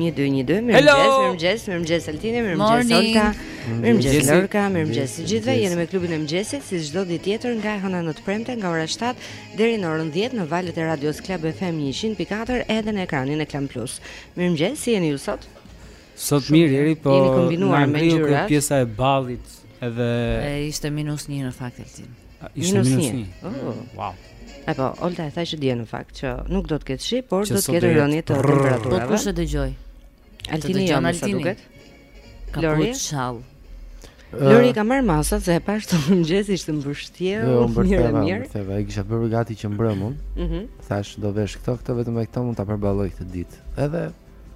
Një, dy, një, dy, mirë Hello! mëngjes, mirëmëngjes, mirëmëngjes Altini, mirëmëngjes Morning. Olta Mirëmëngjes Mëngjesi. Lorka, mirëmëngjes të gjithëve Mëngjesi. Jeni me klubin e mëngjesit, si çdo ditë tjetër nga e hëna në të premten Nga ora 7 deri në orën 10 në valët e radios Club FM 100.4 edhe në ekranin e Klan Plus Mirëmëngjes, si jeni ju sot? Sot mirë Jeri, po jemi kombinuar me ngjyrat. Pjesa e ballit edhe e, ishte minus 1 në fakt Altin. Ishte minus 1. Oh. Wow. Apo, Olta e tha që dje në fakt që nuk do të ketë shi, por do të ketë rënie të temperaturave. Po kush e dëgjoi? Altini jo, më sa duket. Lori Çall. Lori ka marrë masat se e pashë në mëngjes ishte mbështjellë, jo, mirë e mirë. Jo, e kisha bërë gati që mbrëmë. Mhm. Thashë do vesh këto, këto vetëm me këto mund ta përballoj këtë ditë. Edhe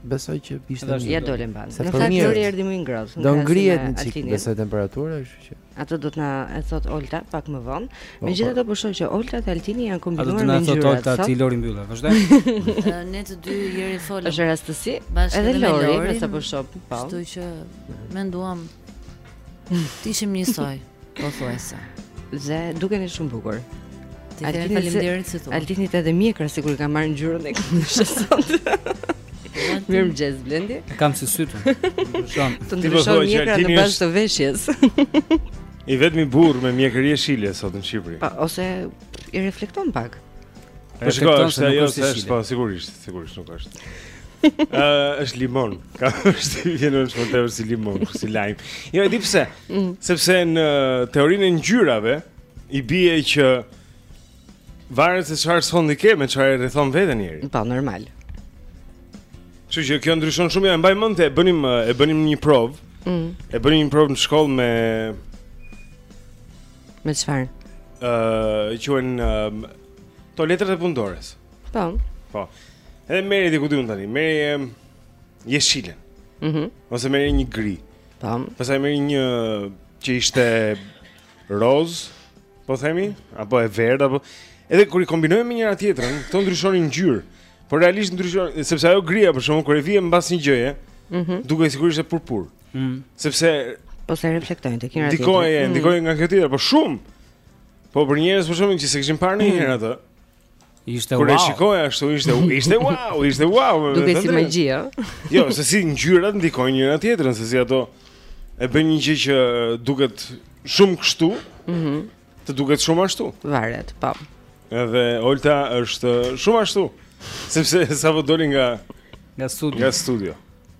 Besoj që ishte një. Ia dole mbanë. Në fakt doli erdhi më i ngrohtë. Do ngrihet një çik besoj temperatura, kështu që. Atë do të na e thotë Olta pak më vonë. Po, Megjithatë po. po shoh që Olta dhe Altini janë kombinuar me ngjyra. Atë do të na thotë Olta ti Lori mbylle, vazhdo. Ne të dy Jeri folëm. Është rastësi. Edhe Lori, sa po shoh. Po. Kështu që menduam Të ishim një soj, pothuajse. Dhe dukeni shumë bukur. Ti jeni faleminderit se thua. Altinit edhe mjekra sikur ka marrë ngjyrën e këmishës sot. Mirëmëngjes Blendi. E kam si sytë. Ndryshon. Të ndryshon mjekra në bazë të veshjes. I vetmi burr me mjekër jeshile sot në Shqipëri. Po, ose I reflekton pak. Po shikoj se ajo është është po sigurisht, sigurisht nuk është. Ë është limon. Ka është vjen është më tepër si limon, si lajm. Jo e di pse. Mm. Sepse në teorinë e ngjyrave i bie që varet se çfarë sondi ke me çfarë rrethon veten njëri. Po normal. Kështu që kjo ndryshon shumë, ja e mbaj mend të bënim e bënim një provë. Mm. E bënim një provë në shkollë me Me çfarë? Ë, uh, quhen uh, ato letrat e punëdorës. Po. Po. Edhe merrje ku di unë tani, merrje jeshilen. Mhm. Mm Ose merrje një gri. Po. Pastaj merrje një që ishte roz, po themi, apo e verdhë apo edhe kur i kombinonim me njëra tjetrën, këto ndryshonin ngjyrë. Por realisht ndryshon, sepse ajo gria për shembull kur e vije mbas një gjëje, mm -hmm. dukej sigurisht e purpur. Mm. Sepse po se reflektojnë tek njëra tjetra. Dikoj, mm. dikoj nga kjo tjetër, po shumë. Po për njerëz për shembull që s'e kishin parë ndonjëherë mm. atë. Ishte wow. Kur e shikoj ashtu ishte ishte wow, ishte wow. Dukej si magji, ë. Jo, se si ngjyrat ndikojnë njëra tjetrën, se si ato e bëjnë një gjë që duket shumë kështu. Mhm. Mm të duket shumë ashtu. Varet, po. Edhe Olta është shumë ashtu. Sepse sapo doli nga nga studio. Nga studio.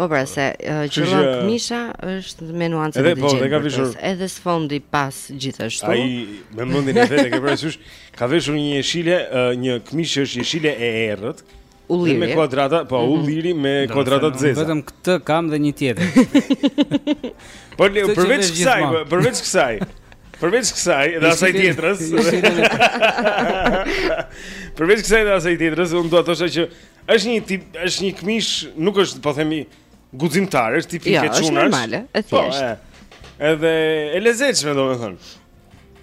Po pra se qëllon uh, këmisha është me nuancë të po, gjelbër të zezë Edhe sfondi pas gjithashtu Ai me mendjen e vet e ke parasysh Ka veshur një jeshile, uh, një këmishë është jeshile e errët Ulliri Me kuadrata, po mhm. ulliri me mm -hmm. kuadrata të zeza Vetëm këtë kam dhe një tjetër Po, përveç kësaj, përveç kësaj Përveç kësaj dhe asaj tjetrës Përveç kësaj dhe asaj tjetrës Unë doja të thosha që Është një tip, është një këmishë, nuk është, po themi, guximtar, është tipike çunash. Jo, është normale, e po, thjeshtë. Po, e, edhe e lezetshme, domethënë.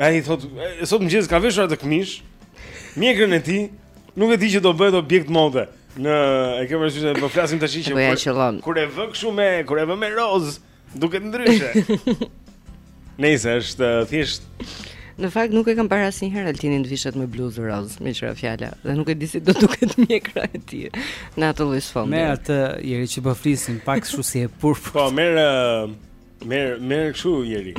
Ai thotë, sot mëngjes ka veshur atë këmishë, mjekrën e tij, nuk e di që do bëhet objekt mode. Në, e ke parasysh, po flasim tashi që... Kur e vë kështu me, kur e vë me rozë, Duket ndryshe. Nëse është uh, thjesht Në fakt nuk e kam parë asnjëherë Altinin të vishet me bluzë roz, me që ra fjala, dhe nuk e di si do duket mjekra e tij në atë lloj sfondi. Me atë Jeri që po flisim pak kështu si e pur. Po merr uh, merr merr kështu Jeri.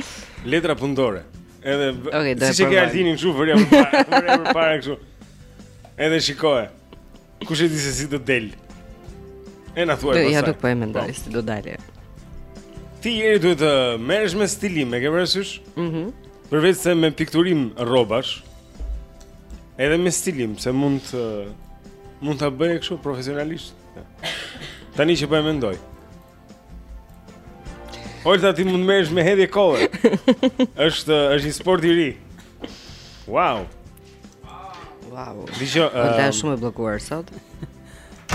Letra punëtore. Edhe okay, siç e ke Altinin kështu vërja mbrapa, vërja mbrapa kështu. Edhe shikoje. Kush e di se si do del? E na thuaj pastaj. Ja do po e mendoj po. si do dalë. Ti Jeri duhet të merresh me stilim, e ke parasysh? Mhm. Mm Përveçse me pikturim rrobash, edhe me stilim, se mund të mund ta bëje kështu profesionalisht. Tani që po e mendoj. Olta ti mund të merresh me hedhje kolle. Është është një sport i ri. Wow. Wow. Dije, uh, është shumë e bllokuar sot.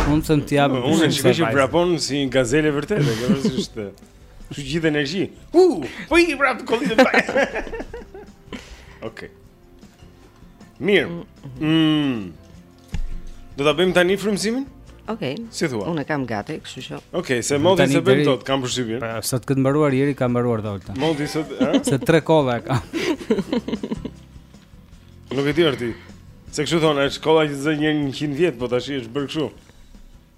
Unë të them ja po Unë e shoh që vrapon si një gazelë e vërtetë E ke parasysh Kështu gjithë energji U, po i prapë kollit e bajtë Oke Mirë mm. Do ta bëjmë tani frymëzimin? Okej. Okay. Si thua? Unë kam gati, kështu që. Okej, okay, se modë s'e bëjmë dot, kam përshtypjen. Pra, sa të ketë mbaruar Jeri ka mbaruar dhe Olta. Modi sot, ha? Se s'të le kolla e ka. Nuk e di arti. Se kështu thonë, është kolla që zë një 100 vjet, po tash është bërë kështu.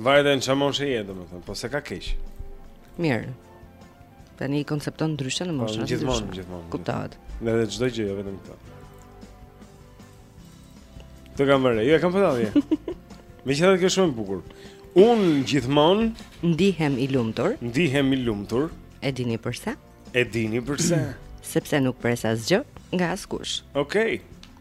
Vajte në ça moshe je ti, domethënë, po s'e ka keq. Mirë. Tani i koncepton ndryshe në moshë. Po, në gjithmonë, në gjithmonë. Kuptohet. Edhe çdo gjë, jo vetëm këtë. Të kam vënë re, jo e kam përda dhe. Me qetë dhe kjo shumë e bukur. Unë gjithmonë... Ndihem i lumtur. Ndihem i lumtur. E dini përse? E dini përse? Sepse nuk pres asgjë nga askush. Okej. Okay.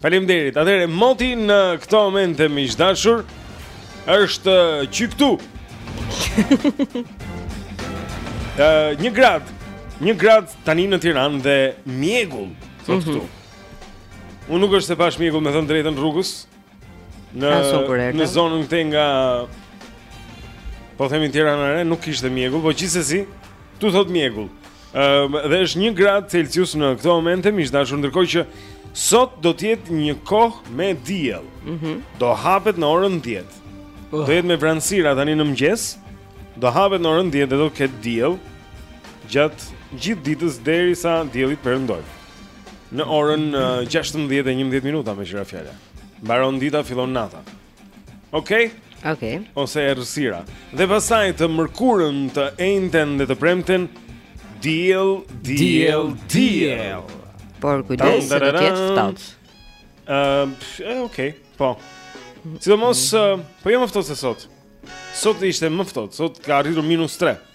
Faleminderit. Atëherë moti në këto momente miq të dashur është ky këtu. Ë një grad, një grad tani në Tiranë dhe mjegull thotë mhm. këtu. Mm -hmm. Unë nuk është se pashë mjegull me thënë të drejtën rrugës. Në në zonën këtej nga po themi Tirana e Re, nuk kishte mjegull, po gjithsesi këtu thotë mjegull. Ëm dhe është 1 grad Celsius në këto momente, miq të dashur, ndërkohë që sot do të jetë një kohë me diell. Mhm. Do hapet në orën 10. Do jetë me vranësira tani në mëngjes. Do hapet në orën 10 dhe do të ketë diell gjatë gjithë ditës derisa dielli të perëndojë. Në orën uh, 16 e 11 minuta me që ra fjala. Mbaron dita, fillon nata. Okej. Okay? Okej. Okay. Ose errësira. Dhe pastaj të mërkurën, të enjten dhe të premten diell, diell, diell. Por kujdes se do të jetë ftohtë. Ëm, uh, okay. Po. Sidomos, mm. uh, po jo më ftohtë se sot. Sot ishte më ftohtë, sot ka arritur minus 3.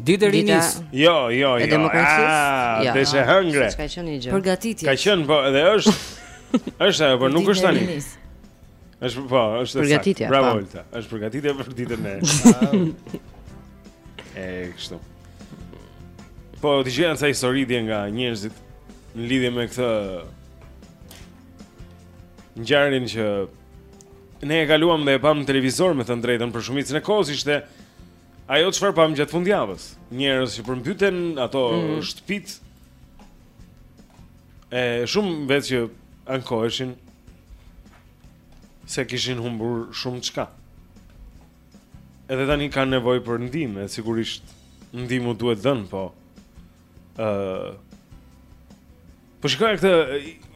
Dita e rinisë. Jo, jo, jo. Demokracisë. Ah, jo. E hëngre. Ka qenë një gjë. Përgatitje. Ka qenë po edhe është. Është ajo, por nuk është tani. Është po, është përgatitje. Bravo po. Olta. Është përgatitje për ditën e. E kështu. Po dëgjojmë sa histori dhe nga njerëzit në lidhje me këtë ngjarjen që ne e kaluam dhe e pamë në televizor me thënë të drejtën për shumicën e kohës ishte Ajo çfarë pamë gjatë fundjavës, njerëz që përmbyten ato mm -hmm. shtëpitë. E shumë vetë që ankoheshin se kishin humbur shumëçka. Edhe tani kanë nevojë për ndihmë, sigurisht ndihmë u duhet dhënë, po ë uh, Po shikoj këtë,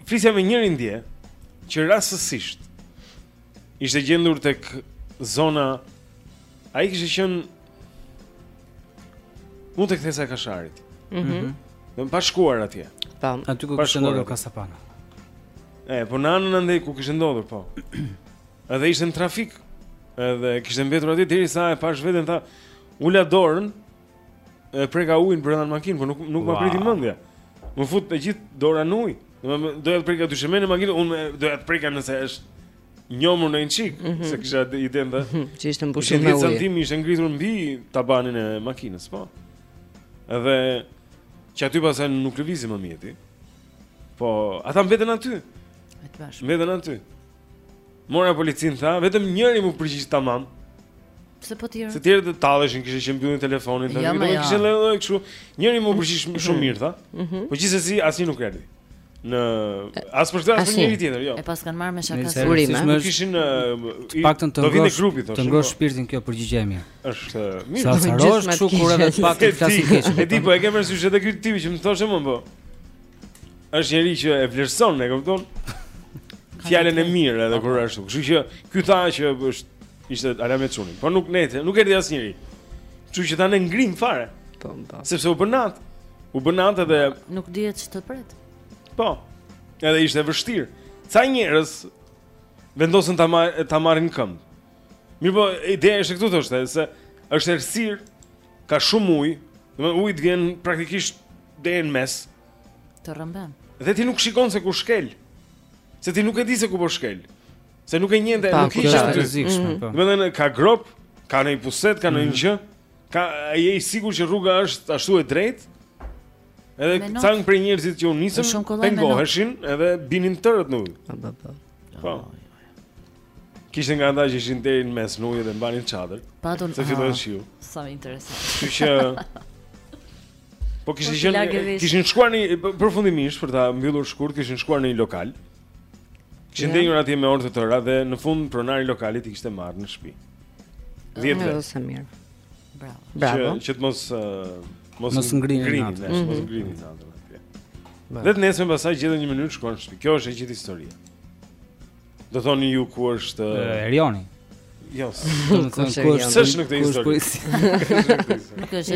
flisja me njërin dje që rastësisht ishte gjendur tek zona ai kishte qenë mu te kthesa e Kasharit. Mhm. Mm -hmm. Do të pa shkuar atje. Tamam, po. aty ku kishte ndodhur kasaphana. E, po në anën andej ku kishte ndodhur, po. Edhe ishte në trafik. Edhe kishte mbetur atje derisa e pashë veten tha, ula dorën, E preka ujin brenda në makinë, por nuk nuk wow. ma priste mendja. M'u fut e gjithë dora në ujë. Domethënë doja të prekja dyshemenë në makinë, unë doja të prekja nëse është njomur nonjë çik, mm -hmm. se kisha idenë të. Mhm, që ishte mbushur me ujë. Ishte santimi ishte ngritur mbi tabanin e makinës, po. Edhe që aty pastaj nuk lëvizi më mjeti. Po, ata mbetën aty. Mbetën aty. Mora policin tha, vetëm njëri m'u përgjigj tamam. Pse po tjerë? Se tjerë të talleshin, kishin që mbyllin telefonin, tani ja, do të ja. kishin lënë kështu. Njëri m'u përgjigj shumë, shumë mirë tha. Mm -hmm. Po gjithsesi asnjë nuk erdhi. Në as për këtë as për njëri tjetër, jo. E paskan marrë me shaka sigurisht, ëh. Nuk kishin të paktën të ngroh grupi thoshte. Të ngroh po. shpirtin kjo përgjigje e mirë. Është mirë. Sa harron kështu kur edhe të paktën flasin keq. E di po e ke parasysh edhe ky tipi që më thoshe më po. është njëri që e vlerëson, e kupton? Fjalën e mirë edhe kur ashtu. Kështu që ky tha që është ishte alamet çuni, por nuk nete, nuk erdhi asnjëri. Kështu që tani ngrim fare. Po, po. Sepse u bën natë. U bën natë edhe nuk dihet ç'të pret. Po. Edhe ishte vështirë. Ca njerëz vendosën ta mar ta marrin në këmbë. Mirëpo, ideja është këtu thoshte se është errësirë ka shumë ujë, domethënë uji vjen praktikisht Deri në mes. Të rrëmben. Dhe ti nuk shikon se ku shkel. Se ti nuk e di se ku po shkel. Se nuk e njeh dhe është e rrezikshme. Mhm. Po. Domethënë ka gropë, ka një puset, ka një mhm. gjë. Ka je i sigurt që rruga është ashtu e drejtë? Edhe ca prej njerëzve që u nisën, pengoheshin edhe binin tërë në ujë. Po. po. po. Kishte nga ata që ishin deri në mes në ujë dhe mbanin çadër. Patun. Se fillon ah, shiu. Sa interesant. Kështu që Po kishin po qenë kishin shkuar në përfundimisht për ta mbyllur shkurt, kishin shkuar në një lokal. Kishin ndenjur atje me orë të tëra dhe në fund pronari i lokalit i kishte marrë në shtëpi. 10 vetë. Sa mirë. Bravo. Bravo. Që të mos mos mos ngrini natën, mos mhm. ngrini natën atje. Dhe të nesërmen pastaj gjetën një mënyrë shkuan në shtëpi. Kjo është e gjithë historia. Do thoni ju ku është Erioni. Jo, ku është Erioni? S'është në këtë histori?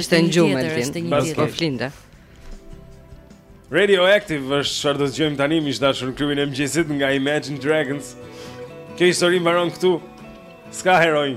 Ishte në gjumë ti? Mbase po flinte. Radioactive është çfarë do të dëgjojmë tani miq të dashur në klubin e mëngjesit nga Imagine Dragons. Kjo histori mbaron këtu. S'ka heronj.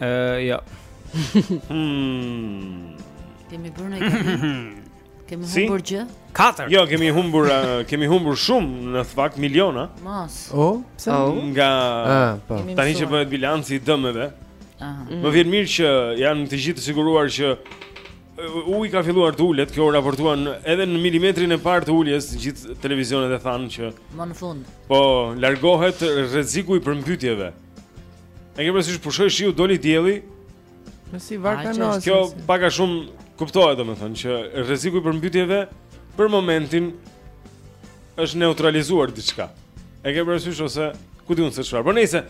Ë, jo. Hmm. Kemi bërë një gabim. Kemi si? humbur gjë? Katër. Jo, kemi humbur uh, kemi humbur shumë në fakt miliona. Mos. Oh, pse? Oh. Nga ah, po. tani që bëhet bilanci i dëmeve. Aha. Mm. Më vjen mirë që janë të gjithë të siguruar që uji ka filluar të ulet, kjo u raportua edhe në milimetrin e parë të uljes, gjithë televizionet e thanë që më në fund. Po, largohet rreziku i përmbytjeve. E ke parasysh pushoi shiu doli dielli. Mes i Varka Noes. Kjo pak a shumë kuptohet domethënë që rreziku i përmbytjeve për momentin është neutralizuar diçka. E ke parasysh ose ku di unë se çfarë. Po nejse,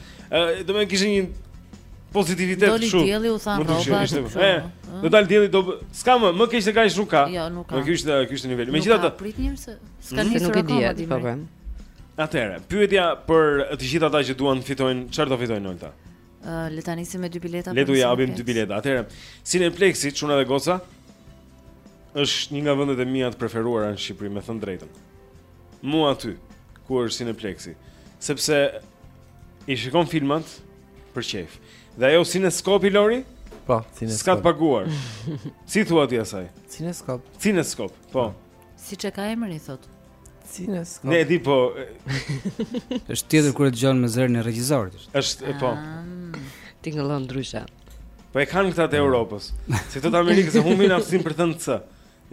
do më kishin një pozitivitet kështu. Doli dielli u thanë rrobat. Ë, do dalë dielli do s'ka më, më keq se kaq nuk ka. Jo, nuk ka. Ky ishte, ky ishte niveli. Megjithatë, pritni se S'ka hmm? nisur akoma Dimri. Po po. Atëherë, pyetja për të gjithë ata që duan të fitojnë, çfarë do fitojnë Olta? Ë, uh, le ta nisim me dy bileta. Le të japim dy bileta. Atëherë, Cineplexi, çuna dhe goca, është një nga vendet e mia të preferuara në Shqipëri, me thënë të drejtën. Mu aty, ku është Cineplexi, sepse i shikon filmat për qejf. Dhe ajo Cinescope Lori? Po, Cinescope. S'ka të paguar. si thua ti asaj? Cinescope. Cinescope, po. po. Siç e ka emrin thotë Cines Ne e di po është tjetër kur e dëgjon me zërin e regjisorit është e po ah. Ti ngjallon ndryshe Po e kanë këta të Europës Se këta të Amerikës e humbin aftësinë për të thënë cë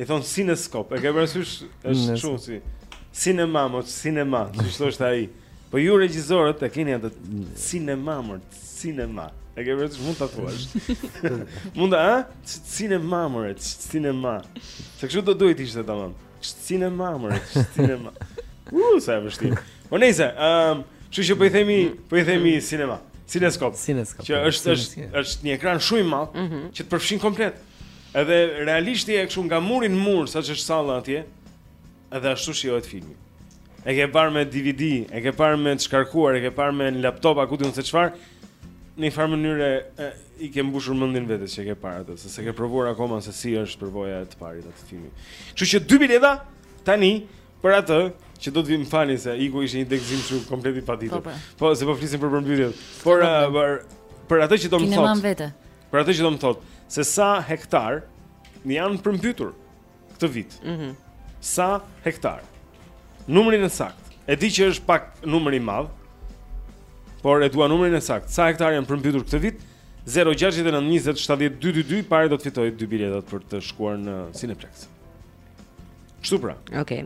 I thonë Cinescope E ke parasysh është shumë si Cinema, mo cinema Që kështu është ai Po ju regjisorët e keni atë Cinema, more Cinema. E ke vërtet mund ta thuash. Mund ta? Cinema more, cinema. Se kështu do duhet ishte tamam. Cinema more, cinema. Uh, sa e vështirë. Po nejse, ëm, um, kështu që po i themi, po i themi cinema. Cineskop. Cineskop. Që është është është një ekran shumë i madh mm -hmm. që të përfshin komplet. Edhe realisht e ke kështu nga muri në mur, sa ç'është salla atje. Edhe ashtu shijohet filmi. E ke parë me DVD, e ke parë me të shkarkuar, e ke parë me laptop, a ku di unë se çfarë? Në një farë mënyre e, i ke mbushur mendjen vetes që e ke parë atë, se s'e ke provuar akoma se si është përvoja e të parit të atij filmi. Kështu që dy bileta tani për atë që do të vijë, më falni se iku ishte një degëzim shumë komplet i papritur. Po, po. Po, se po flisim për përmbytjet. Por eh, për për atë që do të Kinemanë thotë, vete. për atë që do të thotë se sa hektarë janë përmbytur. këtë vit. Mhm. Mm sa hektarë? Numrin e saktë. E di që është pak numër i madh. Por e dua numrin e saktë. Sa hektarë janë përmbytur këtë vit? 0692070222 i pari do të fitojë dy biletat për të shkuar në Cineplex. Kështu pra. Okej. Okay.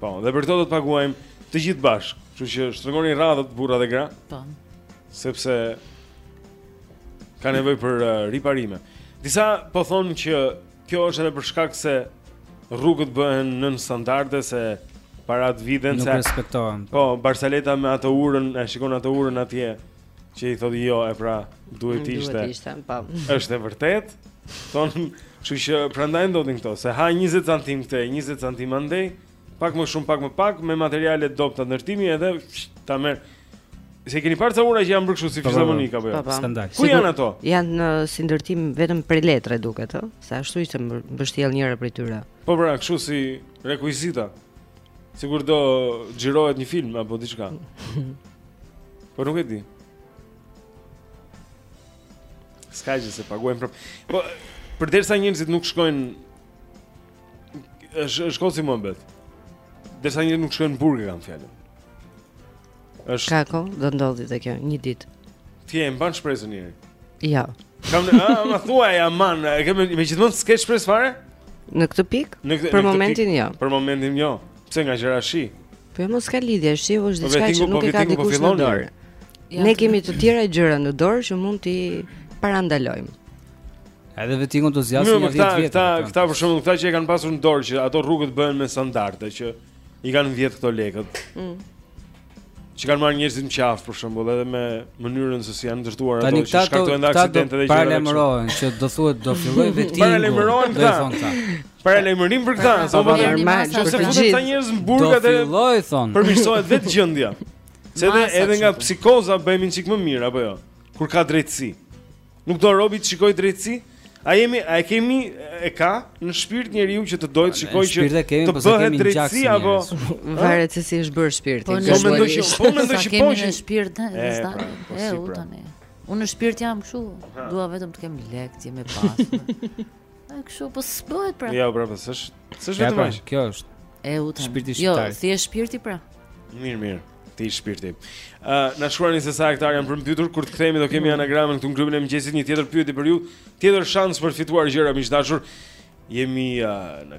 Po, dhe për këto do të paguajmë të gjithë bashkë. Kështu që shtrëngoni radhët burra dhe gra. Po. Sepse ka nevojë për uh, riparime. Disa po thonë që Kjo është edhe për shkak se rrugët bëhen nën standarde se paratë vidhen se nuk respektohen. Po, barcaleta me atë urën, e shikon atë urën atje që i thotë jo, e pra duhet të ishte. Duhet ishte, po. Është e vërtetë. Ton, kështu që prandaj ndodhin këto, se ha 20 cm këtej, 20 cm andej, Pak më shumë, pak më pak me materiale të dobëta ndërtimi edhe ta merr S'i keni parë ca ura që janë bërë kështu si po, po, po. fizarmonikë, apo jo. Skandal. Ku janë ato? Janë në uh, si ndërtim vetëm prej letre duket, ë, se ashtu ishte mbështjellë njëra prej tyre. Po pra, kështu si rekuizita. Sikur do xhirohet një film apo diçka. Po nuk e di. S'ka gjë se paguajmë prapë. Po përderisa njerëzit nuk shkojnë Është është kosi më mbet. Derisa njerëzit nuk shkojnë në burg e kanë fjalën. Është Kako, do ndodhi dhe kjo një ditë. Ti e mban shpresën njëri. Jo. Kam, a, ma thua e aman, e ke me, me gjithmonë s'ke shpresë fare? Në këtë pikë? Në këtë- Për në këtë momentin pikë- jo. Për momentin jo. Pse nga bie shi? Po jo mos ka lidhje, shiu është Po diçka vetingu- që po nuk e ka vetingu po dikush në fillon, dorë. Ja, Ne kemi të tjera gjëra në dorë që mund t'i parandalojmë. Edhe vetingun do zgjasin një 10 vjet. Këta këta këta për shembull këta që e kanë pasur në dorë që ato rrugët të bëhen me standarde që i kanë vjedh këto lekët. Mm. Që kanë marrë njerëzit në qaf për shembull edhe me mënyrën se si janë ndërtuar ato që shkaktojnë edhe aksidente dhe gjëra. Paralajmërohen që do thuhet do filloj vetingu. Paralajmërohen këta. Paralajmërim për këta, sa po normal, që të futen këta njerëz në burg atë. Do filloj thon. Përmirësohet vetë gjendja. Se edhe edhe nga psikoza bëhemi çik më mirë apo jo? Kur ka drejtësi. Nuk do robi të shikoj drejtësi? A jemi, a e kemi e ka në shpirt njeriu që të dojë të shikojë që të kemi, po bëhet drejtësi apo varet se si është bërë shpirti. Po mendoj që po mendoj që po në shpirt në pra, zgjidhje. Po e u pra. tani. Unë në shpirt jam kështu, dua vetëm të kem lek, të jem e pasur. A kështu po s'bëhet pra. Jo, pra, po s'është. S'është vetëm pra, kjo është. E u tani. Shpirti jo, shqiptar. Jo, si është shpirti pra? Mirë, mirë. Ti shpirti. Ë, uh, na shkruani se sa hektar janë përmbytur kur të kthehemi do kemi mm. anagramën këtu në klubin e mëngjesit një tjetër pyetje për ju, tjetër shans për të fituar gjëra miq të dashur. Jemi uh, në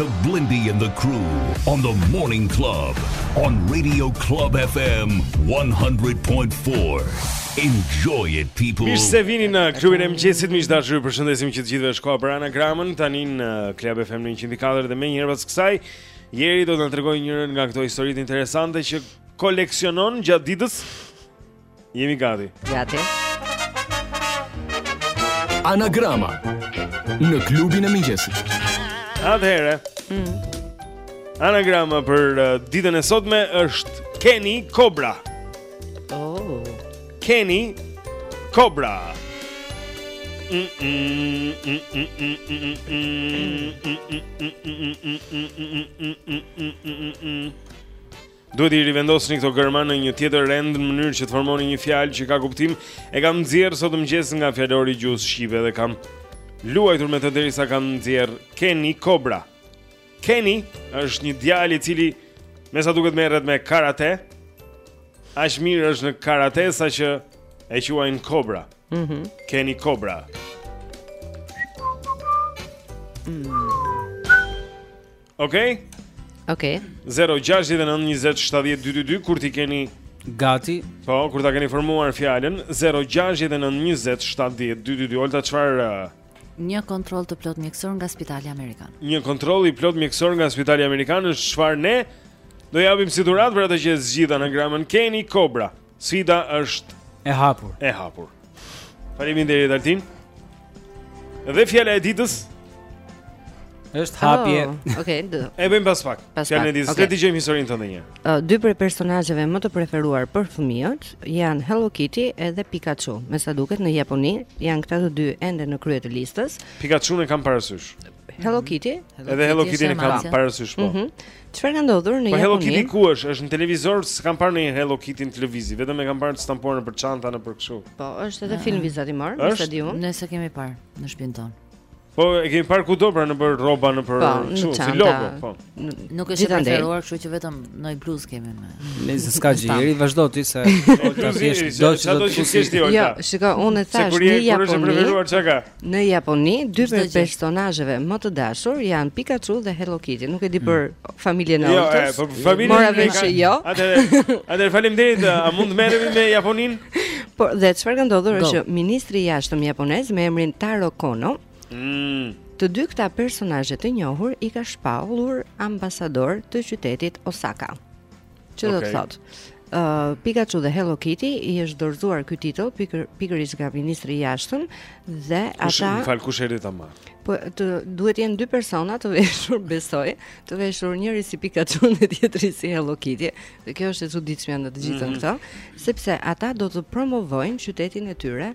to Blendi and the crew on the Morning Club on Radio Club FM 100.4. Enjoy it people. Mirë se vini në klubin e mëngjesit, miq të dashur, ju përshëndesim që të gjithëve është koha për anagramën tani në Club FM 104 dhe menjëherë pas kësaj Jeri do të na tregojë njërën nga këto historitë interesante që koleksionon gjatë ditës. Jemi gati. Gati. Anagrama në klubin e mëngjesit. Atëherë. Mm. Anagrama për uh, ditën e sotme është keni kobra. Keni kobra. Duhet t'i rivendosni këto gërma në një tjetër rend në mënyrë që të formoni një fjalë që ka kuptim. E kam nxjerr sot në mëngjes nga fjalori i gjuhës shqipe dhe kam luajtur me të derisa kam nxjerr keni kobra. Kenny është një djalë i cili me sa duket merret me karate. Aq mirë është në karate sa që e quajnë Cobra. Mhm. Mm Kenny Cobra. Mm. Okej. Okay? Okej. Okay. 0692070222 kur t'i keni gati, po kur ta keni formuar fjalën 0692070222 Olta çfarë Një kontroll të plotë mjekësor nga Spitali Amerikan. Një kontroll i plotë mjekësor nga Spitali Amerikan është çfarë ne do japim si dhuratë për atë që e zgjidh anagramën Kenny Cobra. Sfida është e hapur. E hapur. Faleminderit Altin. Dhe fjala e ditës Është hapje. Oh, Okej, okay, E bëjmë pas pak. Pas pak. Fjala e ditës, okay. Le të dëgjojmë historinë tënde njëherë. Uh, dy prej personazheve më të preferuar për fëmijët janë Hello Kitty edhe Pikachu. Me sa duket në Japoni janë këta të dy ende në krye të listës. Pikachu-n e kam parasysh. Hello Kitty. Hello edhe Hello Kitty-n e kam parasysh po. Mhm. Mm Çfarë ka ndodhur në Japoni? Po Hello Kitty ku është? Është në televizor, s'kam parë ndonjë Hello Kitty në televizion, vetëm e kam parë të stampuar nëpër çanta nëpër kështu. Po, është edhe ah. film vizatimor, nëse diun. Nëse kemi parë në shtëpinë tonë. Po e kemi parë kudo pra nëpër rroba nëpër kështu po, si logo, po. Nuk është e preferuar, kështu që vetëm ndonjë bluzë kemi ne. Nëse s'ka gjëri, vazhdo ti se do të thjesht do të do të thjesht ti. Jo, shiko, unë thashë në Japoni. Në Japoni, dy prej personazheve më të dashur janë Pikachu dhe Hello Kitty. Nuk e di hmm. për familjen e jo, Oltës. Jo, po familjen mora vesh se jo. Atëherë, atëherë faleminderit, a mund të merremi me Japoninë? Po, dhe çfarë ka ndodhur është që ministri i jashtëm japonez me emrin Taro Kono, mm. të dy këta personazhe të njohur i ka shpallur ambasadorë të qytetit Osaka. Që do të thotë, uh, Pikachu dhe Hello Kitty i është dorëzuar ky titull pikër, pikërisht nga ministri i jashtëm dhe kush, ata Më fal kush erdhi ta marrë? Po të duhet të jenë dy persona të veshur, besoj, të veshur njëri si Pikachu dhe tjetri si Hello Kitty. Dhe kjo është e çuditshme në të gjitha mm -hmm. këto, sepse ata do të promovojnë qytetin e tyre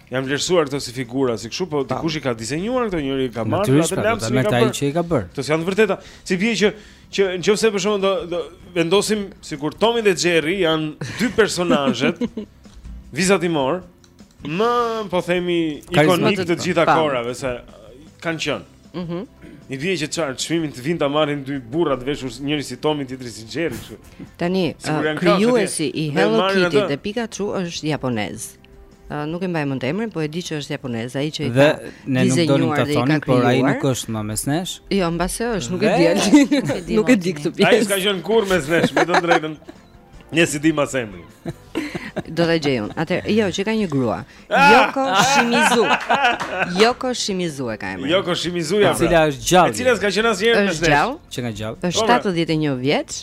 Janë vlerësuar këto si figura, si kështu, po dikush i ka dizenjuar këto, njëri ka marrë atë pra, lampë me ai që i ka bërë. Këto janë të vërteta. Si bie që që nëse për shembull do do vendosim sikur Tomi dhe Jerry janë dy personazhet vizatimorë, më po themi ikonikë të gjitha kohërave se kanë qenë. Mhm. Mm I vjen që çfarë çmimin të vijnë ta marrin dy burra të veshur njëri si Tomi tjetri si Jerry kështu. Tani krijuesi i Hello Kitty dhe Pikachu është japonez. Uh, nuk e mbaj mend emrin, po e di që është japonez, ai që i ka dizenjuar dhe i ka krijuar. Por ai nuk është më mes nesh? Jo, mbase është, nuk e di, nuk e di këtë pjesë. Ai s'ka qenë kurrë mes nesh, me thënë të drejtën. Ne s'ia dimë as emrin. Do ta gjej unë. Atëherë, jo, që ka një grua ah! Joko Shimizu Joko Shimizu e ka emrin Joko Shimizu ja pra. E cila është gjallë E cila s'ka qenë asnjëherë është gjallë Qenka gjallë është 71 po, vjeç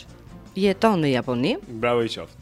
Jeton në Japoni Bravo i qoftë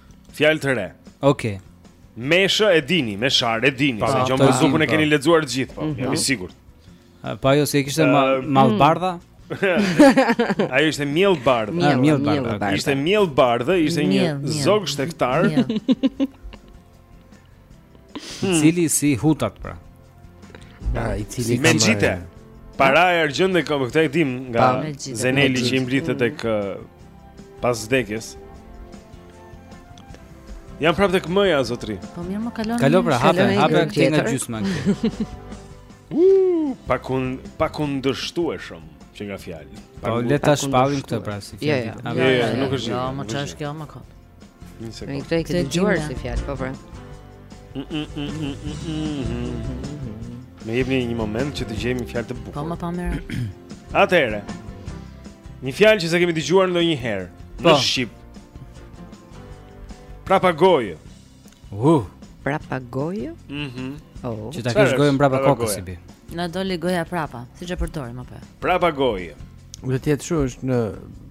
Fjalë të re. Okej. Okay. Meshë e dini, meshar e dini, se Gjon Buzukun e keni po. lexuar të gjithë, po, mhm. jam i sigurt. Pa jo se e kishte mal bardha? Ai ishte miellbardhë. Ah, miellbardhë. Ishte miellbardhë, ishte një zog shtegtar. I cili si hutat pra. Ah, i cili si Melgjite. Para e argjend e kam këta e dim nga Zeneli që i mbritë tek pas vdekjes. Jam prapë tek m-ja, zotri. Po mirë ore kaloje. Kalo pra, hape, hape këtë nga gjysma këtë. Pakun, pakun dështu e shumë që nga fjalë. Po le ta shpallim këtë pra si fjalë. Jo, jo, jo, nuk është. Jo, më çan kjo më kot. Një sekundë. Këtë e ke dëgjuar si fjalë, po pra. Më jepni një moment që të gjejmë një fjalë të bukur. Po më pa mirë. Atëherë. Një fjalë që s'e kemi dëgjuar ndonjëherë në po. shqip. Prapagojë. U, uh. prapagojë? Mhm. Mm oh. Që ta kesh gojën prapa kokës i bie. Na doli goja prapa, siç e përdorim apo. Prapagojë. U të jetë shu është në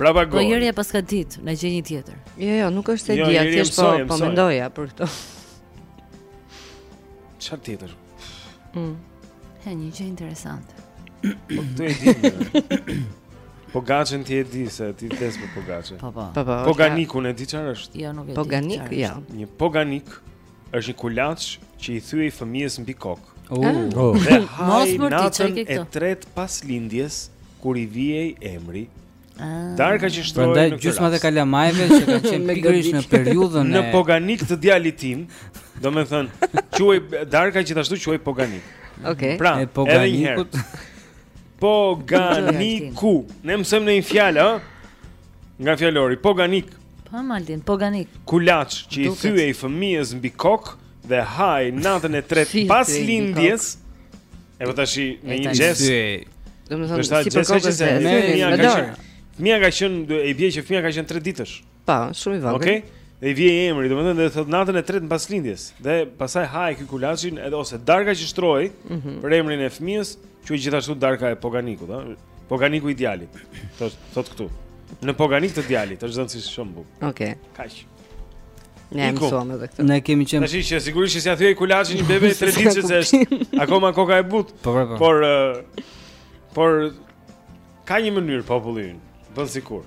Prapagojë. Po jeri e paska ditë, na gjej një tjetër. Jo, jo, nuk është se jo, e dija, thjesht po po mendoja për këtë. Çfarë tjetër? Mm. Ha një gjë interesante. Po këtë e di. Pogaçen ti e di se ti vdes me pogaçen. Po po. Po, po, poganikun e di çfarë është? Jo, nuk e di. Poganik, jo. Një poganik. Është një kulaç që i thyhej fëmijës mbi kokë. Dhe hahej natën e tret pas lindjes kur i vihej emri. Ah. Darka që shtrohej. Prandaj gjysmat e kalamajve që kanë qenë pikërisht në periudhën e në Poganik të djalit tim, domethënë, quhej Darka gjithashtu quhej Poganik. Okej. Okay. Pra, e Poganikut. Poganiku. Ne mësuam një fjalë, ë? Nga fjalori, Poganik. Po Maldin, poganik. Kulaç që i thyhej fëmijës mbi kokë dhe hahej natën e tretë pas lindjes. E po tash me një gjest. Domethënë sipër kokës se ne ja ka qenë. Fëmija ka qenë i bie që fëmija ka qenë 3 ditësh. Po, shumë i vogël. Okej. Dhe i vihej emri, domethënë dhe thotë natën e tretë pas lindjes. Dhe pastaj hahej ky kulaçi edhe ose darka që shtrohej mhm. për emrin e fëmijës, që gjithashtu darka e Poganikut, ëh. Poganiku i djalit. Thot thot këtu. Në poganik të djalit, është zënë si shembull. Okej. Okay. Kaq. Ne jemi sonë edhe këtu. Ne kemi qenë. Tashi që sigurisht që s'ia thyej kulaçin një bebe 3 ditë që është akoma koka e butë. Po, po, po. Por uh, por ka një mënyrë populli ynë. Bën sikur.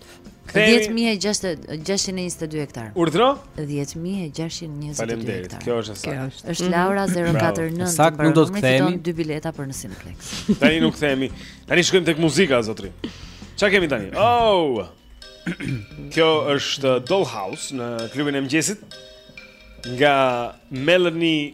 10622 hektar. Urdhro? 10622 Faleminderit. Kjo është saktë. Kjo është. Është mhm. Laura 049. Saktë, nuk do të kthehemi? Dy bileta për në Cineplex. Tani nuk kthehemi. Tani shkojmë tek muzika zotri. Ça kemi tani? Oh! Kjo është Dollhouse në klubin e mëngjesit nga Melanie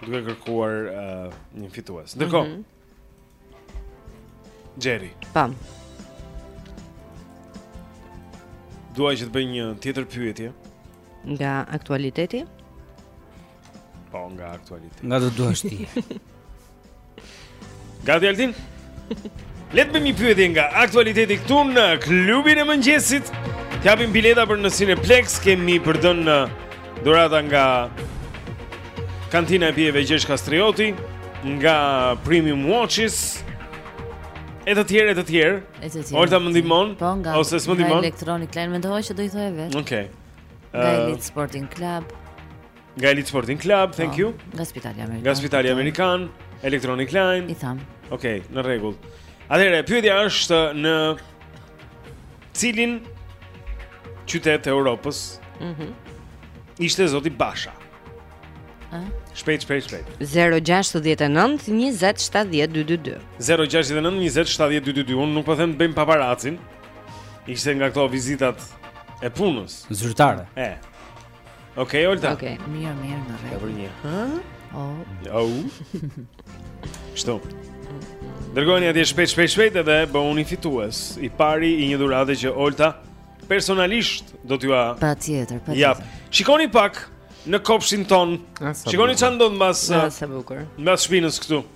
duke kërkuar uh, një fitues. Ndërkohë. Mm -hmm. Xheri. Pam. Dua që të bëj një tjetër pyetje. Nga aktualiteti? Po, nga aktualiteti. Nga të duash ti. Gati Altin? Le të bëjmë një pyetje nga aktualiteti këtu në klubin e mëngjesit. T'japim bileta për në Cineplex, kemi për të dhënë dhurata nga Kantina e Pijeve Gjergj Kastrioti, nga Premium Watches e të tjerë e të tjerë. E të tjerë. Olta më ndihmon? Po, nga. Ose s'më ndihmon? Electronic Line mendoj që do i thojë vetë. Okej. Okay. Nga uh, Elite Sporting Club. Nga Elite Sporting Club, thank po, you. Nga Spitali Amerikan. Nga Spitali Amerikan, Electronic Line. I thamë. Okej, okay, në rregull. Atëherë, pyetja është në cilin qytet të Europës? Mhm. Mm ishte zoti Basha. Ëh? Shpejt, shpejt, shpejt. 069 20 70 222. 069 20 70 222. Unë nuk po them të bëjmë paparacin. Ishte nga këto vizitat e punës, zyrtare. E. Okej, okay, Olta. Okej, okay, mirë, mirë, në rregull. Ka një, hë? Oh. Oh. Ashtu. Dërgojeni atje shpejt, shpejt, shpejt edhe bëhuni fitues. I pari i një dhurate që Olta personalisht do t'jua... Patjetër, patjetër. Ja, shikoni pak në kopshtin tonë. Shikoni ça ndodh mbas... Ah, sa e bukur. Mbas shpinës këtu.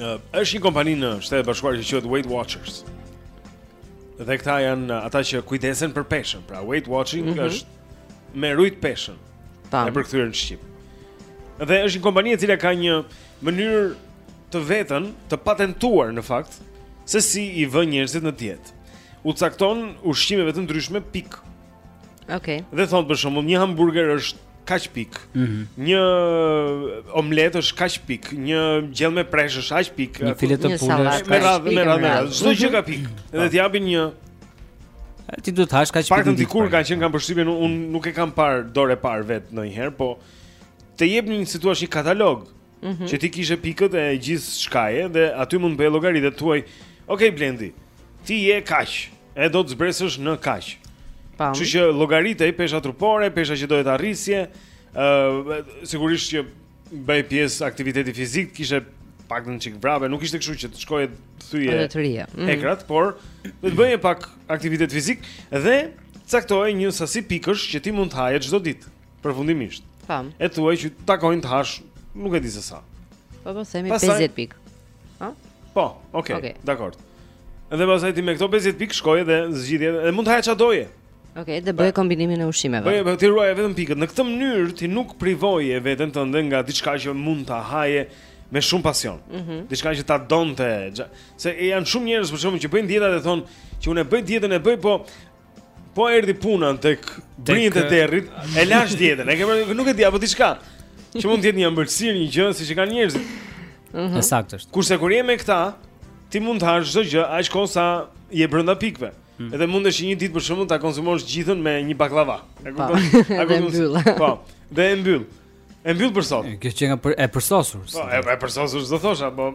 uh, është një kompani në Shtetet e Bashkuara që quhet Weight Watchers. Dhe këta janë ata që kujdesen për peshën. Pra Weight Watching mm -hmm. është me rujt peshën. Tam. E përkthyer në shqip. Dhe është një kompani e cila ka një mënyrë të vetën, të patentuar në fakt, se si i vë njerëzit në dietë. U cakton ushqimeve të ndryshme pikë Okej. Okay. Dhe thonë për shembull, një hamburger është kaq pikë. Mm -hmm. Një omletë është kaq pikë, një gjellë me presh është aq pikë. Një filetë pule me radhë me radhë. Çdo gjë ka pikë. Mhm. Dhe t'japin një Ti duhet të hash kaq pikë. Pak dikur kanë qenë kam përshtypjen unë nuk e kam parë dorë e parë vetë ndonjëherë, po të jepnin si t'thuash një katalog -hmm. Që ti kishe pikët e gjithçkaje dhe aty mund bëje llogari dhe thuaj Ok, Blendi, ti je kaq, e do të zbresësh në kaq Pam Që që llogaritej, pesha trupore, pesha që doje të arrije uh, Sigurisht që bënte pjesë aktiviteti fizik, kishe pak një çikë vrap e Nuk ishte kështu që të shkoje të thyje mm -hmm. hekurat Por, do të bëje pak aktivitet fizik Dhe, caktohej një sasi pikësh që ti mund të haje çdo ditë Përfundimisht. Tam. Po. E thuaj që të takojnë të hash, nuk e di se sa. Po po themi 50 pikë. Ha? Po, okay, okay. dakord. Dhe pastaj ti me këto 50 pikë shkoje dhe zgjidhje dhe mund të haje çfarë doje. Okej, okay, dhe bëje kombinimin e ushqimeve. Bëj, bëj ti ruaje vetëm pikët. Në këtë mënyrë ti nuk privoje veten tënde nga diçka që mund ta haje me shumë pasion. Mm -hmm. Diçka që ta donte, se janë shumë njerëz për shembull që bëjnë dieta dhe thonë që unë bëj dietën e bëj, po Po erdhi puna tek brinjët e derrit, e lashë dietën. E kemi nuk e di apo diçka. Që mund të jetë një ëmbëlsirë, një gjë siç e kanë njerëzit. Mhm. Ëh. Saktësisht. Kurse kur je me këta, ti mund të hash çdo gjë aq kohë sa je brenda pikëve. Hmm. Edhe mundesh një ditë për shembull ta konsumosh të gjithën me një bakllava. E kupton? A Dhe kupton? mbyll. Po. Dhe e mbyll. E mbyll për sot. Kjo qenka për, e përsosur. Po, e, e përsosur ç'do thosha, po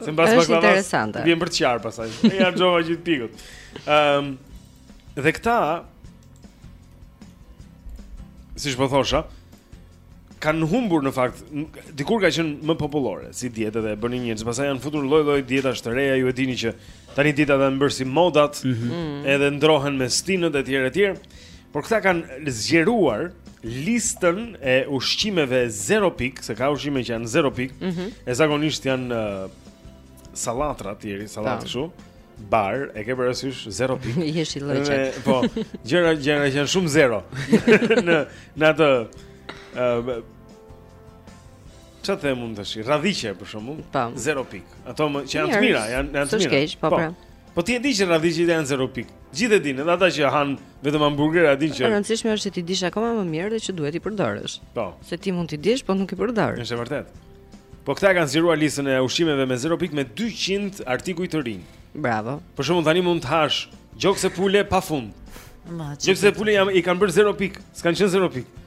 se mbas pak interesante. Vjen për të qarë pastaj. E harxhova gjithë pikët. Ehm um, dhe këta siç po thosha, kanë humbur në fakt dikur ka qenë më popullore si dietë dhe e bënin njerëz, pastaj janë futur lloj-lloj dietash të reja, ju e dini që tani dietat janë bërë si modat, mm -hmm. edhe ndërrohen me stinët etj etj. Por këta kanë zgjeruar listën e ushqimeve zero pikë, se ka ushqime që janë zero pikë, mm -hmm. e zakonisht janë uh, sallatra e tjera, sallatë po. kështu, bar, e ke parasysh zero pikë. Jeshillëqe. Po, gjëra, gjëra që janë shumë zero në, në atë... Uh, Ça të vjen mendsh? Radhiqe, për shembull, po. zero pikë. Ato më, që janë të mira, janë, janë të mira. Shkesh, po, po. Pra. Po ti e di që radhiqet janë zero pikë. Gjithë e dinë, edhe ata që hanë vetëm hamburger, e dinë që. E rëndësishme është që t'i dish akoma më mirë dhe që duhet t'i përdorësh. Po. Se ti mund t'i dish, po nuk i përdor. Është e vërtetë. Po këta kanë zgjeruar listën e ushqimeve me zero pikë me 200 artikuj të rinj. Bravo. Për shembull tani mund të hash gjokse pule pa fund. Ma, gjokse pule jani i kanë bërë 0 pikë, s'kanë qenë 0 pikë.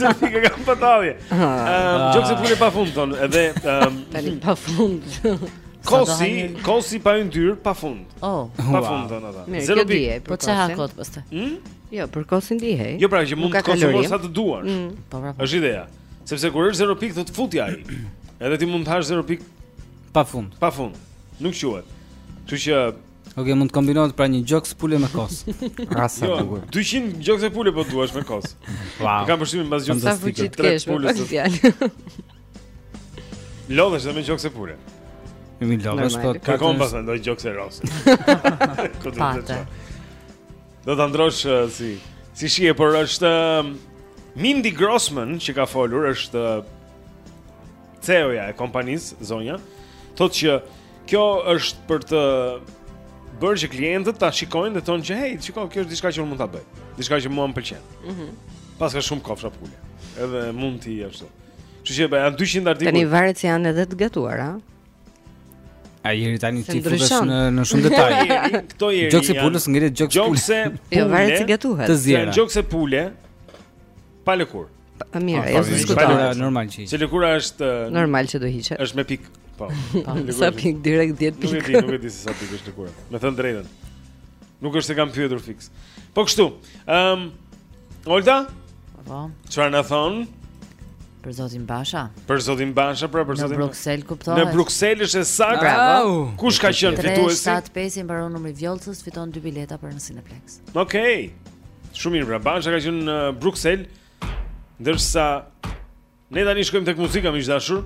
Zero pikë e kam fatallje. Ëm, ah. gjokse pule pa fund thonë, edhe ëm tani pa fund. Kosi, kosi pa yndyrë, pa fund. Oh, pa fund thonë ata. Zero pikë. Po ça ha kot pastaj? Hm? Jo, për kosin dihej. Jo, pra që mund të konsumosh sa të duash. Mm. Po, pra, po. Është ideja. Sepse kur është 0 pikë do të futi ai. Edhe ti mund të hash 0 pikë pa fund. Pa fund. Nuk quhet. Kështu që Ok, mund të kombinohet pra një gjoks pule me kos. Sa jo, bukur. 200 gjokse pule po duash me kos. Wow. Kam përshtypjen pas gjoks. Sa fuçi të kesh pule po fjalë. Lodhesh me gjokse pule. Mo, lodhesh po. Ka, kam pas ndonjë gjoks rose. Ku do të thotë? Do ta ndrosh uh, si si shije por është uh, Mindy Grossman që ka folur është uh, CEO-ja e kompanisë zonja thotë që Kjo është për të bërë që klientët ta shikojnë dhe thonë që hej, shiko, kjo është diçka që unë mund ta bëj. Diçka që mua më pëlqen. Mhm. Mm Paska shumë kofsha pule. Edhe mund t'i ashtu. Kështu që janë 200 artikuj. Tani varet se janë edhe të gatuara. A jeri tani ti futesh në në shumë detaje. Këto jeri. Gjoksi i pulës ngrihet gjoksi i pulës. Jo, varet si gatuhet. Të zjera. Gjokse pule. Pa lëkurë. Po mirë, ah, e diskutuar. Normal që. Se lëkura është normal që do hiqet. Është me pikë. Po. po sa pikë direkt 10 pikë. Nuk e di, nuk e di se sa pikë është lëkura. Me thënë të drejtën. Nuk është se e kam pyetur fiks. Po kështu. Ehm, um, Olta? Po. Çfarë na thonë? Për zotin Basha. Për zotin Basha, pra për zotin. Në Bruksel kuptohet. Në Bruksel është e saktë. Bravo. Kush ka qenë fituesi? 375 i mbaron numri Vjollcës, fiton dy bileta për në Cineplexx. Okej. Okay. Shumë mirë, pra Basha ka qenë në Bruksel, ndërsa ne tani shkojmë tek muzika miq të dashur.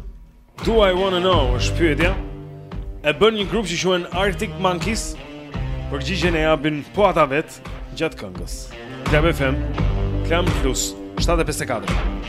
Do I wanna know, është pyetja. E bën një grup që quhen Arctic Monkeys. Përgjigjen e japin po ata vet gjatë këngës. Club FM, Klan Plus, 754.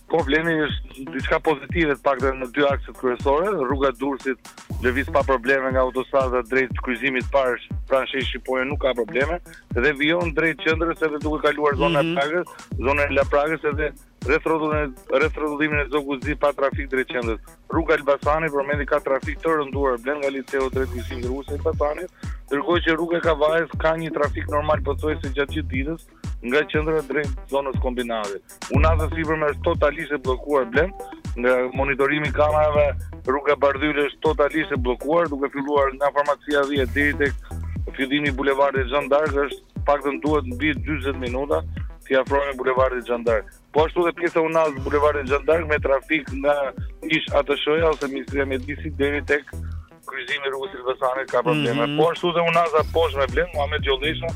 Po Blendi është diçka pozitive të paktën në dy akset kryesore, rruga e Durrësit lëviz pa probleme nga autostrada drejt kryqëzimit të parë pranë sheshit Shqiponja nuk ka probleme dhe vijon drejt qendrës edhe duke kaluar zonën e mm -hmm. Pragës, zonën e Laprakës edhe rreth rrotullimit rreth rrotullimit te Zogu i Zi pa trafik drejt qendrës. Rruga e Elbasanit për momentin ka trafik të rënduar Blend nga liceu drejt kryqëzimit të rrugës së Elbasanit, ndërkohë që rruga e Kavajës ka një trafik normal pothuajse gjatë gjithë ditës, nga qendra drejt zonës së Kombinatit. Unaza e sipërme është totalisht e bllokuar Blend nga monitorimi i kamerave. Rruga Bardhyl është totalisht e bllokuar duke filluar nga farmacia 10 deri tek fillimi i bulevardit Zhan d'Ark, të paktën duhet mbi 40 minuta t'i afrohemi bulevardit Zhan d'Ark. Po ashtu dhe pjesa e unazës bulevardit Zhan d'Ark me trafik nga ish ATSH-ja ose Ministria e Mjedisit deri tek kryqëzimi i rrugës Elbasanit ka probleme. Mm -hmm. Po ashtu dhe unaza poshtë me Blen Muhamet Gjollesha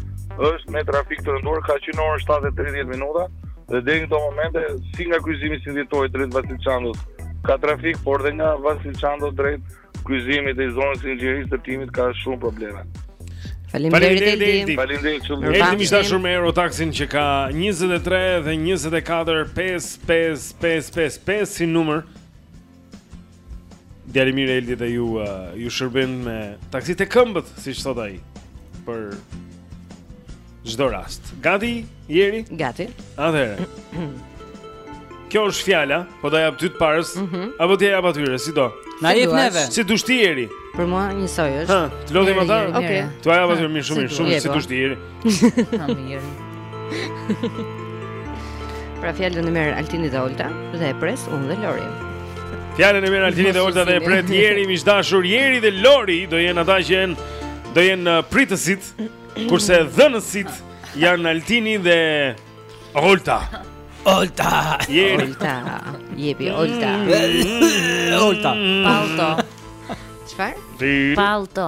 është me trafik të rënduar ka qenë orën 7:30 minuta dhe deri në këto momente si nga kryqëzimi i 21 Dhjetorit drejt Vasil Shantos ka trafik, por dhe nga Vasil Shanto drejt kryqëzimit të zonës së inxhinierisë ndërtimit ka shumë probleme. Faleminderit Eldi. Faleminderit shumë. Eldi miq dashur me Euro Taxin që ka 23 dhe 24 55555 si numër. Djalë i mirë Eldi dhe ju uh, ju shërbim me taksi dhe këmbë, siç thot ai. Për çdo rast. Gati Jeri? Gati. Atëherë. Kjo është fjala, po do jap ty të parës, mm -hmm. apo t'i jap atyre, si do. Na si jep neve. Si dush ti Jeri? Për mua njësoj është. Ha, të lodhim ata. Okej. Okay. T'ua jap atyre mirë shumë, shumë si dush ti Jeri. Ha mirë. Pra fjalën e merr Altini dhe Olta dhe e pres unë dhe Lori. Fjalën e merr Altini dhe Olta dhe e pret Jeri, miq dashur, Jeri dhe Lori do jenë ata që janë do jenë uh, pritësit, kurse dhënësit janë Altini dhe Olta. Olta. Jeri. Olta. Jepi Olta. Olta. Palto. Çfarë? Palto.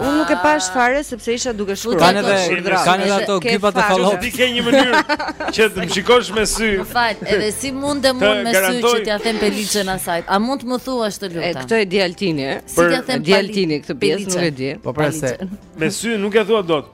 Unë nuk e pash fare sepse isha duke shkruar. Kanë edhe kanë edhe ato gypa të fallop. Ti ke një mënyrë që të më shikosh me sy. Më fal, edhe si mund të mund me sy që t'ia them peliçen asaj. A mund të më thuash të lutem? Këtë e di Altini. Si t'ia them Altini këtë pjesë nuk e di. Po pra se me sy nuk e thua dot.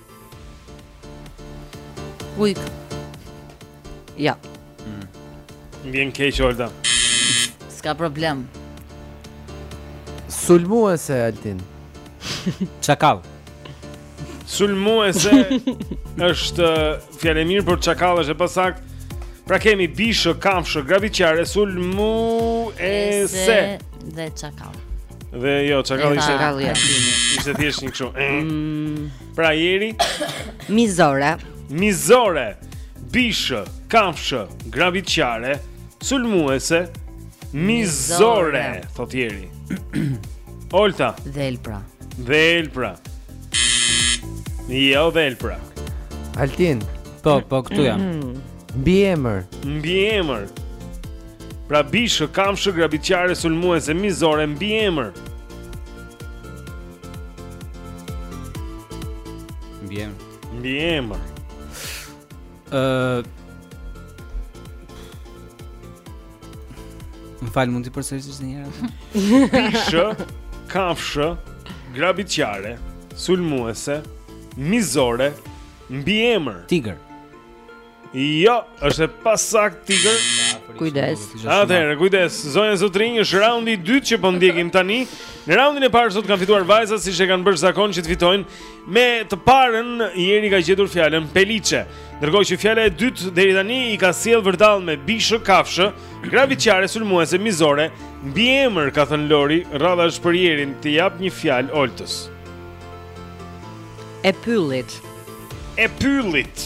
Ujk. Ja. Mm. M'vjen keq Olta. S'ka problem. Sulmuese Altin. Çakall. Sulmuese është Fjalë e mirë por çakall është e pasaktë. Pra kemi bishë, kafshë, grabitqare, sulmuese dhe çakall. Dhe jo, çakalli ishte çakalli. Ishte thjesht një kështu. Mm. Pra Jeri mizore. Mizore. Bishë, kafshë, grabitqare, sulmuese, mizore, thotë Jeri. Olta. Dhelpra. Dhelpra. Jo dhelpra. Altin. Po, po këtu jam. Mhm. Mbiemër. Mbiemër. Pra bishë, kafshë, grabitqare, sulmuese, mizore, mbiemër. Mbiemër. Mbiemër. Ëh, Më fal, mund të përsërisësh një herë? Bishë, kafshë, grabitqare, sulmuese, mizore, mbiemër. Tigër. Jo, është e pasaktë tigër. Kujdes. Atëherë, kujdes. Zonja zotërinj, është raundi i dytë që po ndjekim tani. Në raundin e parë sot kanë fituar vajzat siç e kanë bërë zakon që të fitojnë Me të parën Jeri ka gjetur fjalën peliçe. Ndërkohë që fjala e dytë deri tani i ka sjellë vërdallë me bishë, kafshë, grabitqare sulmuese mizore, mbiemër ka thënë Lori, rradha është për Jerin t'i japë një fjalë Oltës. E pyllit. E pyllit.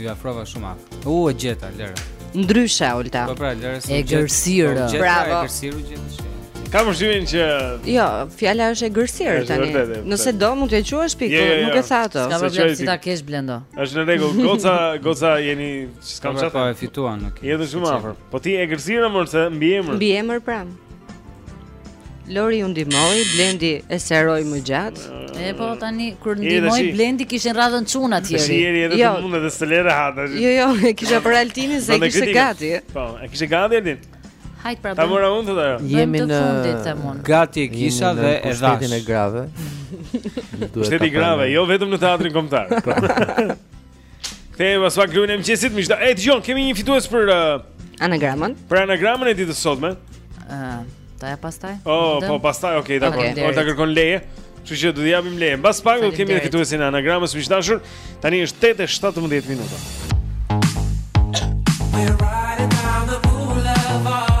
Ju afrova shumë afër. U e gjeta, lëre. Ndryshe, Olta. Po pra, lëre se e gjeta. Egërsirë. Po, Bravo. Egërsirë u gjet shumë. Kam dyshimin që... Jo, fjala është egërsirë tani. Është Nëse do, mund ta quash pikë, jo, jo, jo. nuk e tha ato. S'ka problem si ta kesh Blendo. është në rregull, goca, goca jeni... S'ka më çfarë. Po e fituan, nuk e. Ishte shumë afër. Po ti egërsirë, more, se mbiemër. Mbiemër, pra. Lori ju ndihmoi, Blendi e seroi më gjatë. E po tani kur ndihmoi Blendi kishin radhën çunat. Tash Jeri edhe jo. të mund edhe të lere ha tash. Jo, jo, e kisha për Altinin se e kishte gati. Po, e kishte gati Altin. Hajt pra. Ta mora unë thotë ajo. Jemi në fund të fundit. Gati e kisha dhe e dhashë. Pushtetin e grave. Pushteti i grave, jo vetëm në teatrin kombëtar. Kthehemi pas pak në klubin e mëngjesit, miq të dashur. Ej, dëgjon, kemi një fitues për uh, anagramën. Për anagramën e ditës së sotme. Ëh, uh, thuaja pastaj. Oh, po pastaj, okay, dakor. Okay, Ora kërkon leje. Kështu që do t'i japim leje. Mbas pak do kemi fituesin e anagramës, miq të dashur. Tani është 8:17 minuta. We're riding down the boulevard.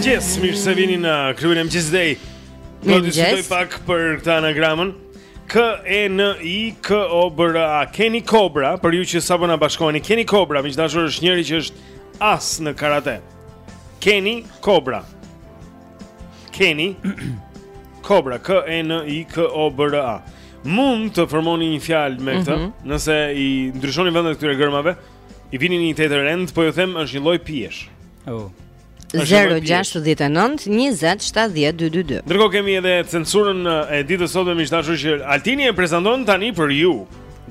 mëngjes, mirë se vini në klubin e mëngjesit dhe. do diskutoj pak për këtë anagramën. K E N I K O B R A Keni Kobra, për ju që sapo na bashkoheni, Keni Kobra, miq të dashur, është njeri që është as në karate. Keni Kobra. Keni Kobra, K E N I K O B R A. Mund të formoni një fjalë me këtë, mm -hmm. nëse i ndryshoni vendet e këtyre gërmave, i vini në një tjetër rend, po ju them është një lloj pijesh. Oh. 069 20 70 222. Ndërkohë kemi edhe censurën e ditës së sotme miq të dashur që Altini e prezanton tani për ju.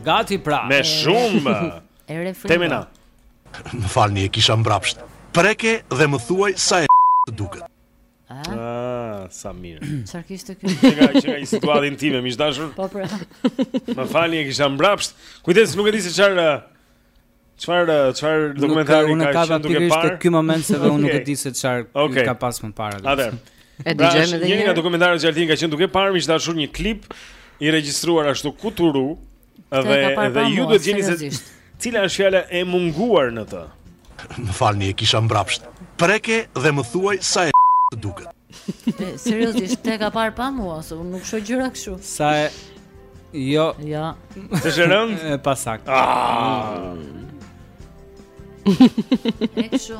Gati pra. Me shumë E refrendo. Temena. Më falni, e kisha mbrapsht. Preke dhe më thuaj sa e të duket. Ah, sa mirë. Çfarë kishte këtu? Që ka që ka një situatë intime, miq të dashur. Po pra. Më falni, e kisha mbrapsht. Kujdes, nuk e di se çfarë çfarë çfarë dokumentari ka qenë duke parë. Në këtë moment se unë nuk e di se çfarë okay. ka pas më parë. Atë. E pra, dëgjojmë edhe një. Një nga dokumentarët që Altin ka qenë duke parë, miq të dashur, një klip i regjistruar ashtu kuturu. Dhe dhe ju duhet të gjeni se cila është fjala e munguar në të. Më falni, e kisha mbrapsht. Preke dhe më thuaj sa e të duket. Seriozisht, t'e ka parë pa mua, se unë nuk shoh gjëra kështu. Sa e Jo. Jo. Të shërëm? E pa sakt. Ah. Ekshu.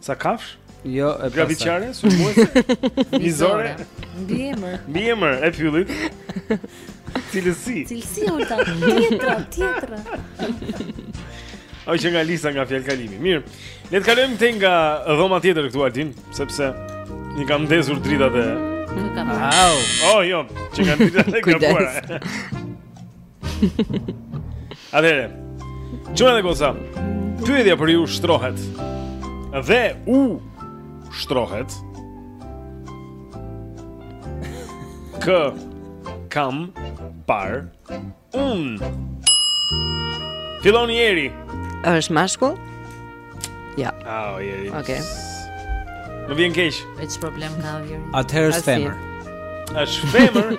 Sa kafsh? Jo, e pasa. Gravitare, sulmuese. Mizore. Mbiemër. Mbiemër i fyllit. Cilësi. Cilësi, Olta. Tjetra, tjetra. Ai që nga lista nga fjalkalimi. Mirë. Le të kalojmë te nga dhoma tjetër këtu Altin, sepse i kam ndezur dritat e. Nuk kam. Au. Oh, jo, që kanë dritat e kapuara. Atëherë. Çuna dhe goca. Pyetja për ju shtrohet. Dhe u shtrohet. Kë kam parë unë. Fillon Eri. Është mashkull? Jo. Ah, Eri. Okej. Okay. Më vjen keq. E ç'problem ka Eri. Atëherë është femër. Është femër.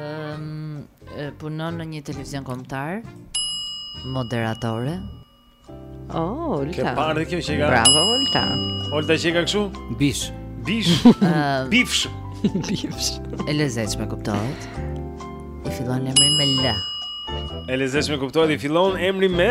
Ëm punon në një televizion kombëtar. Moderatore. Oh, Olta. Ke parë kjo që ka? Bravo Olta. Olta që ka kështu? Bish. Bish. Ëm bifsh. Bifsh. E lezetshme kuptohet. I fillon emri me L. E lezetshme kuptohet i fillon emri me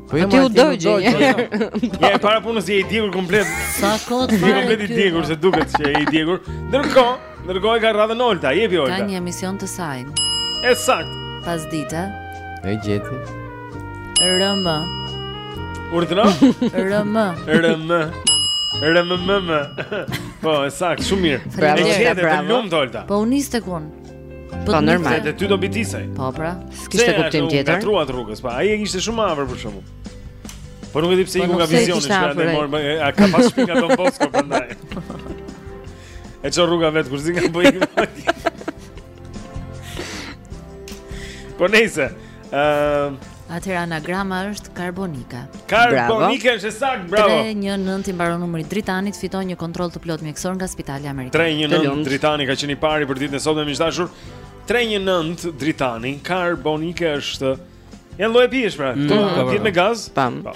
Po jo, ti u dogje. Jo, e para punës je i djegur komplet. Sa kot. Je komplet i djegur se duket se je i djegur. Ndërkohë, ndërkohë ka radhën Olta, jepi Olta. Ka një emision të saj. E saktë. Pasdite. E gjeti. RM. Urdhëro? RM. RM. RM. Po, e saktë, shumë mirë. Bravo, bravo. Po u nis tek unë. Po, po normal. Te ty do bitisej. Po pra, s'kishte kuptim tjetër. Ai ngatërroi rrugët, po. Ai e kishte shumë afër për shembull. Por nuk e di pse po, iku nga vizioni, çka ne mor, a ka pas shpinë te Don Bosco prandaj. E çon rruga vet kur zgjidh apo i. Po nejse. Ëm uh... Atëherë anagrama është Karbonika. Karbonika është sakt, bravo. 319 i mbaron numri Dritanit fiton një kontroll të plotë mjekësor nga Spitali Amerikan. 319 Dritani ka qenë i pari për ditën e sotme miq të dashur. 319 Dritani, Karbonika është Janë lloje pijesh pra. Mm. Këto me gaz? Tam. Po.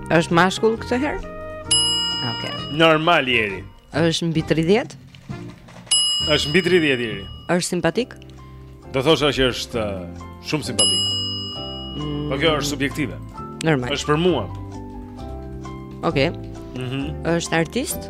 Është mashkull këtë herë? Okej. Normal Eri. Është mbi 30? Është mbi 30 Eri. Është simpatik? Do thosha që është uh, shumë simpatik. Mm. Po kjo është subjektive. Normal. Është për mua. Okej. Mhm. Mm është artist?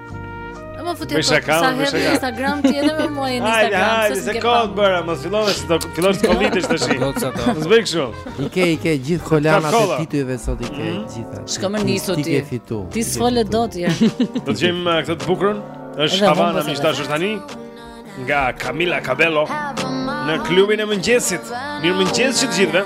E më futi ato të sa herë në Instagram ti edhe me mua në Instagram. Hajde, se ke kohë bëra, mos fillo se do fillosh të kolitesh tash. Mos bëj kështu. I ke i ke gjithë kolanat e titujve sot i ke mhm. gjitha. Çka më nisu ti? Ti s'fole dot ja. Do të gjejmë uh, këtë të bukurën. Është Havana miq të dashur tani nga Camila Cabello në klubin e mëngjesit. Mirëmëngjes të gjithëve.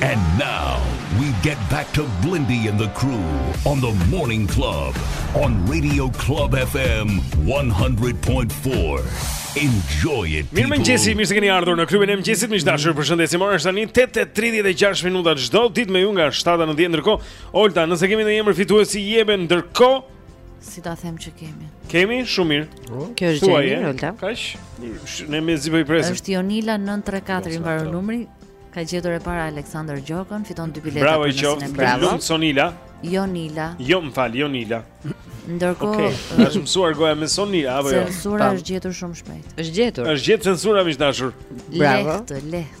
And now we get back to Blendi and the crew on the Morning Club on Radio Club FM 100.4. Enjoy it. People. Mirëmëngjesi, mirë se keni ardhur në klubin e mëngjesit. Miq të dashur, ju përshëndesim. Ora është tani 8:36 minuta çdo ditë me ju nga 7 në 10 ndërkohë. Olta, nëse kemi ndonjë emër fituesi jepe ndërkohë. Si s'të them që kemi? Kemi shumë mirë. Po. Kjo është gjeni Olta. Kaq. Ne mezi po i presim. Është Jonila 934 i mbaron numri. Ka gjetur e para Aleksandër Gjokën, fiton dy bileta për nesër. Bravo, bravo. Sonila. Jonila. Jo, më fal, Jonila. Ndërkohë, okay. uh, është mësuar goja me Sonila apo jo? Censura është gjetur shumë shpejt. Është gjetur. Është gjetur censura miq të dashur. Bravo. Lehtë, lehtë.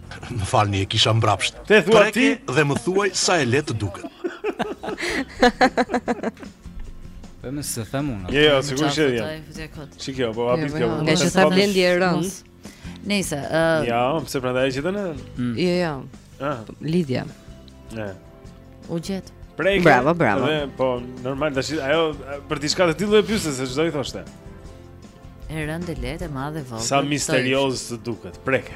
Më falni, e kisha mbrapsht. Ta thuash ti dhe më thuaj sa e lehtë të duket. Po më s'e them unë. Jo, jo, sigurisht që jam. Shiko, po vabit kjo. Ngaqë sa Blendi e rëndë. Nëse, ë Ja, pse prandaj që tani? Mm. Jo, jo. Ah, Lidhja. Ne. U gjet. Preke. Bravo, bravo. Dhe po normal tash ajo për diçka të tillë e pyeste se ç'do i thoshte. E rëndë lehtë e madhe e vogël. Sa misterioz të duket. Preke.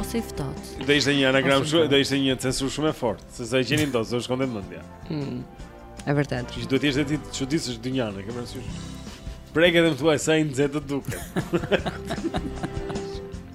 Ose i ftohtë. Do ishte një anagram shumë, do ishte një censurë shumë e fortë, se s'e gjenin dot, do të shkonte mendja. Mm. E vërtetë. Ti duhet të jesh të çuditësh dynjanë, ke parasysh? Preke dhe më thuaj sa i nxehtë të duket.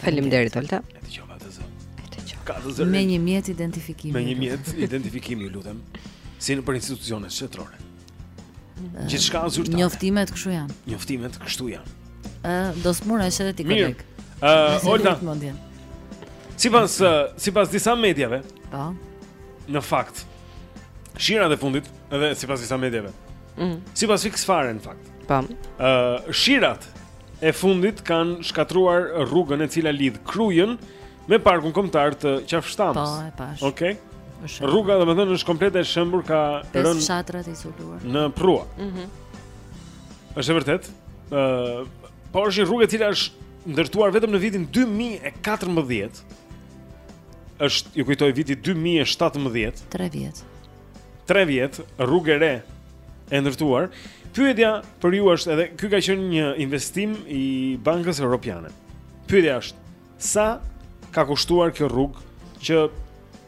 Faleminderit Olta. E dëgjova atë zë. E dëgjova. Ka të zërin. Me një mjet identifikimi. Me një mjet identifikimi, ju lutem. Si nëpër institucionet shtetërore. Gjithçka është zyrtare. Njoftimet kështu janë. Njoftimet kështu janë. Ë, do smuresh edhe ti koleg. Ë, Olta. Sipas sipas disa mediave. Po. Në fakt. Shirat e fundit, edhe sipas disa mediave. Mm. Sipas Fix Fare në fakt. Pam. Ë, uh, shirat e fundit kanë shkatruar rrugën e cila lidh Krujën me parkun kombëtar të Qafshtamës. Po, e pash. Okej. Okay. Rruga domethënë është komplet e shembur ka rënë pesë fshatra të izoluar. Në përrua. Mhm. Mm është e vërtet. Ë, uh, po është një rrugë e cila është ndërtuar vetëm në vitin 2014. Është, ju kujtoj viti 2017. 3 vjet. 3 vjet rrugë e re e ndërtuar. Pyetja për ju është edhe ky ka qenë një investim i Bankës Europiane. Pyetja është sa ka kushtuar kjo rrugë që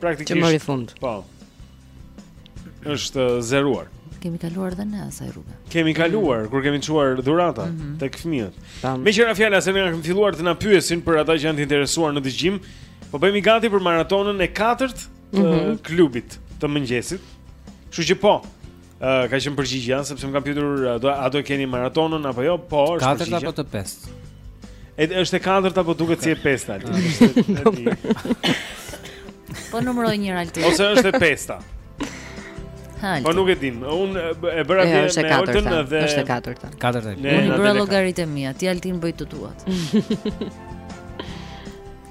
praktikisht që mori fund. Po. Është zeruar. Kemi kaluar dhe ne asaj rruge. Kemi kaluar mm. kur kemi çuar dhurata mm -hmm. tek fëmijët. Meqë ra fjala se ne kanë filluar të na pyesin për ata që janë të interesuar në dëgjim, po bëhemi gati për maratonën e katërt të mm -hmm. klubit të mëngjesit. Kështu që po, uh, ka qenë përgjigja sepse më kanë pyetur a do a do e keni maratonën apo jo? Po, është katërt përgjigja. apo të pestën? E është e katërt apo duket si e pesta? Po numëroj një Alti. Ose është e pesta. Po nuk e dim. Un e bëra me është e katërta. Dhe... Është e katërta. Katërta. Unë bëra llogaritë e mia, ti Altin bëj të tuat.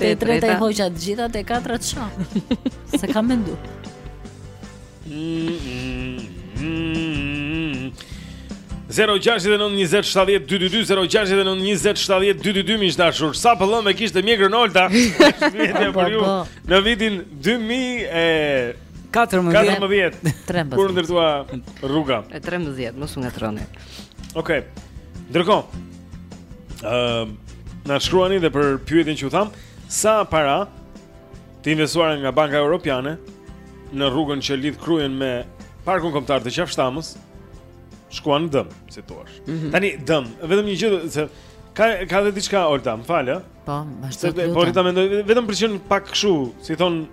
Te treta i hoqa të gjitha te katra të shoh Se kam mendu Zero gjashtë nëntë njëzet shtatëdhjetë dy dy dy Zero gjashtë nëntë njëzet shtatëdhjetë dy dy dy Miq të dashur Sa pëllëmbë e kishte mjekrën Olta Në vitin 2000 14 13 kur u ndërtua rruga e 13 mos u ngatërroni okay ndërkohë Ëm uh, na shkruani dhe për pyetjen që u thamë, sa para të investuara nga Banka Europiane në rrugën që lidh Krujën me Parkun Kombëtar të Qafshtamës shkuan dëm, si thua. Mm -hmm. Tani dëm, vetëm një gjë se ka ka edhe diçka Olta, më fal, ë? Po, vazhdo. Se po rri ta mendoj vetëm për çun pak kështu, si thon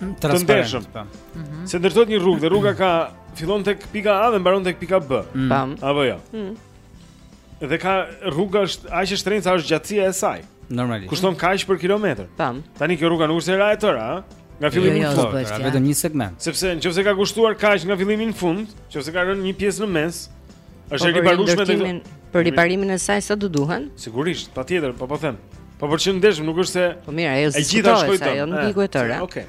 mm, të ndershëm. Po. Mm -hmm. Se ndërtohet një rrugë, dhe rruga ka fillon tek pika A dhe mbaron tek pika B. Mm. Apo jo. Mm. Dhe kjo rruga është aq e shtrenjtë sa është gjatësia e saj. Normalisht. Kushton kaq për kilometër. Po. Tani kjo rruga nuk është e rënë e tëra, a? Nga fillimi jo, në fund, është vetëm një segment. Sepse nëse ka kushtuar kaq nga fillimi në fund, nëse ka rënë një pjesë në mes, është po, e riparueshme dhe për riparimin e saj sa do duhen? Sigurisht, patjetër, po po them. Po përqendrohem, nuk është se Po mirë, ajo zgjidhet, ajo nuk iku e tëra. Okej.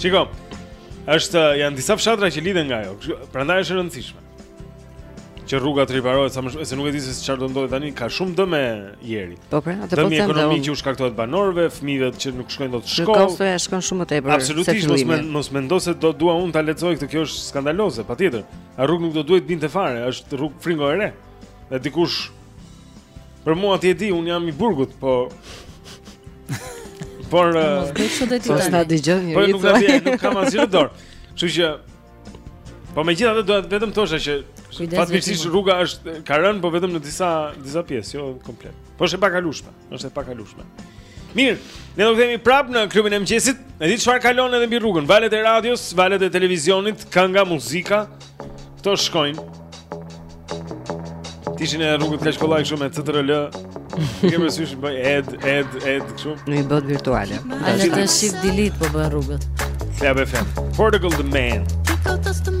Shiko, është janë disa fshatra që lidhen nga ajo. Prandaj është e rëndësishme. Që rruga të riparohet sa më shumë, se nuk e di se çfarë do ndodhë tani, ka shumë dëme, Ieri. Po pra, atë po them. Dëm ekonomik që u shkaktohet banorëve, fëmijëve që nuk shkojnë dot në shkollë. Kosto ja shkon shumë më tepër. Absolutisht, mos mend, mos mendo se do dua unë ta lehtësoj këtë, kjo është skandaloze, patjetër. A rrugë nuk do duhej të binte fare, është rrugë fringo e re. Dhe dikush Për mua ti e di, un jam i burgut, po Por mos bëj kështu de ti tani. Po të dëgjon njeri. Po nuk kam asgjë në dorë. Kështu që Po megjithatë doja vetëm thosha që fatmirësisht rruga është ka rënë po vetëm në disa disa pjesë, jo komplet. Po është e pakalueshme, është e pakalueshme. Mirë, ne do kthehemi prapë në klubin e mëngjesit. E di çfarë kalon edhe mbi rrugën, valët e radios, valët e televizionit, kënga, muzika, Këto shkojnë Të ishin edhe rrugët kaq kollaj kështu me CTRL E kemi parasysh bëj ed, ed, ed kështu Në një botë virtuale A në të shift delete po bëjnë rrugët Fja be fem Portugal the man Portugal the man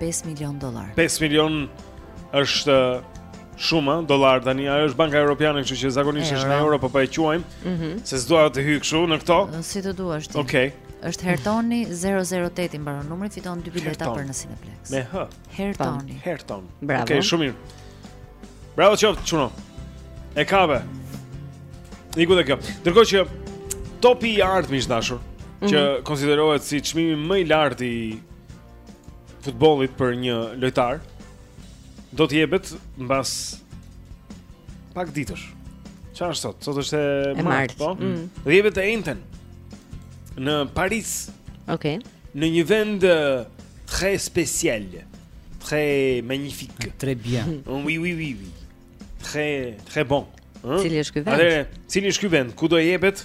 5 milion dollar. 5 milion është shumë dollar tani. Ajo është banka europiane, kështu që zakonisht është në euro, po po e quajmë. Mm -hmm. Se s'dua të hyj kështu në këto. Si të duash ti. Okej. Okay. Është Hertoni 008 i mbaron numri, fiton dy bileta për në Cineplex. Me H. Hertoni. Herton. Bravo. Okej, okay, shumë mirë. Bravo qoftë çuno. E kape. Iku dhe kjo. Ndërkohë që topi i artë, miq të dashur, që mm -hmm. konsiderohet si çmimi më i lartë i futbollit për një lojtar do të jepet mbas pak ditësh. Çfarë është sot? Sot është e martë, po. Mm. Do jepet të enten në Paris. Okej. Okay. Në një vend très spécial, très magnifique, très bien. Oui, oui, oui, oui. Très très bon. Cili është ky vend? Atë, cili është ky vend? Ku do jepet?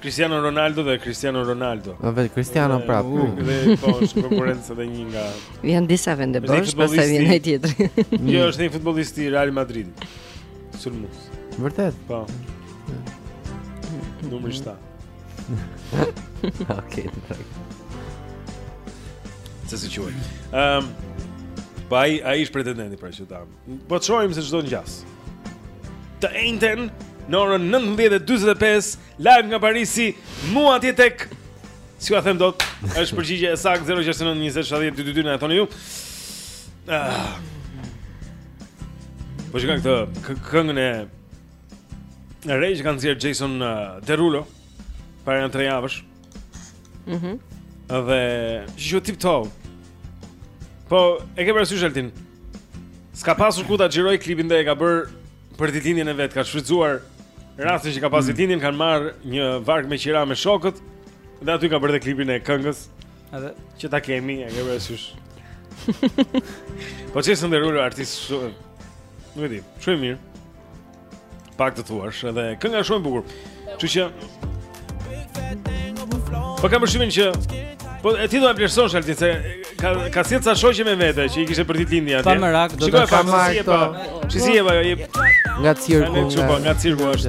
Cristiano Ronaldo dhe Cristiano Ronaldo. Dhe vetë Cristiano prap. Dhe po është në konkurrencë edhe një nga. Vijnë disa vende bosh, pastaj vjen ai tjetri. Jo, është një futbollist i Real Madrid. Sulmues. Vërtet? Po. Numri 7. Okej, okay, Se si quhet. Ehm, um, pa po ai ai është pretendenti pra që dam. Po të shohim se ç'do ngjasë. Të enjten në orën 19:25 live nga Parisi, mua atje tek Si ka them dot, është përgjigjja e saktë 069 20 70 222 na thoni ju. Ah. Po shikoj këtë këngën e Në re që ka nxjerrë Jason uh, Derulo Para nja tre javësh Mhm. Mm dhe ju tip top. Po, e ke parasysh Altin? S'ka pasur ku ta xhiroj klipin dhe e ka bërë për ditëlindjen e vet, ka shfrytëzuar rastin që ka pas mm. ditëlindjen, kanë marrë një varkë me qira me shokët dhe aty ka bërë klipin e këngës. Edhe që ta kemi, e ke parasysh. po Jason Derulo artist shumë. Nuk e di, shumë mirë. Pak të thuash, edhe kënga shumë e bukur. Kështu që Po kam përshtypjen që Po e ti do ta vlerësosh Altin se ka ka sjellë ca shoqe me vete që i kishte për ditëlindje atje. Pa merak, do t'i kem marrë. Si si e vajo? Nga cirku. Nga cirku është.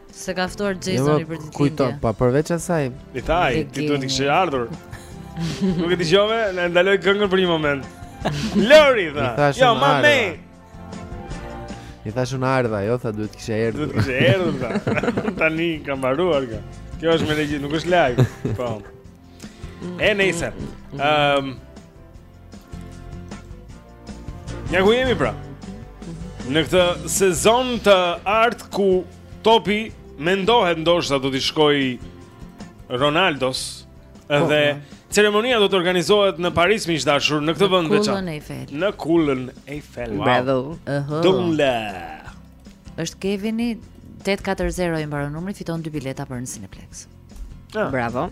S'e ka ftuar jo, Jasoni për ditëlindje. Kujto, pa përveç asaj. I tha, ti duhet të kishe ardhur. Nuk e dëgjove, na ndaloi këngën për një moment. Lori tha. Jo, ma me. I thash unë ardha, jo, tha duhet të kishe ardhur. Duhet të kishe ardhur tha. Tani ka mbaruar kjo. Kjo është me legji, nuk është live. Po. E nejse Ehm mm -hmm. Ja ku jemi pra Në këtë sezon të artë ku topi mendohet ndoshta do t'i shkojë Ronaldos po, dhe po. ceremonia do të organizohet në Paris miq të dashur në këtë vend të veçantë. Në Kulën Eiffel. Në Kulën Eiffel. Wow. Bravo. Uh -huh. Është Kevini 840 i mbaron numri fiton dy bileta për në Cineplex. Ja. Bravo.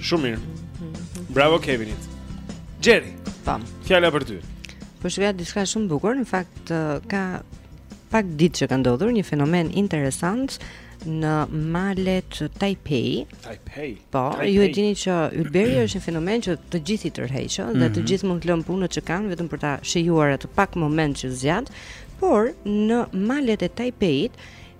Shumë mirë. Mhm. Bravo Kevinit. Jerry, tam, po. fjala për ty. Po shikoja diçka shumë të bukur, në fakt ka pak ditë që ka ndodhur një fenomen interesant në malet Taipei. Taipei. Po, Taipei. ju e dini që ylberi është një fenomen që të gjithë i tërheq mm -hmm. dhe të mhm. gjithë mund të lënë punët që kanë vetëm për ta shijuar atë pak moment që zgjat, por në malet e Taipei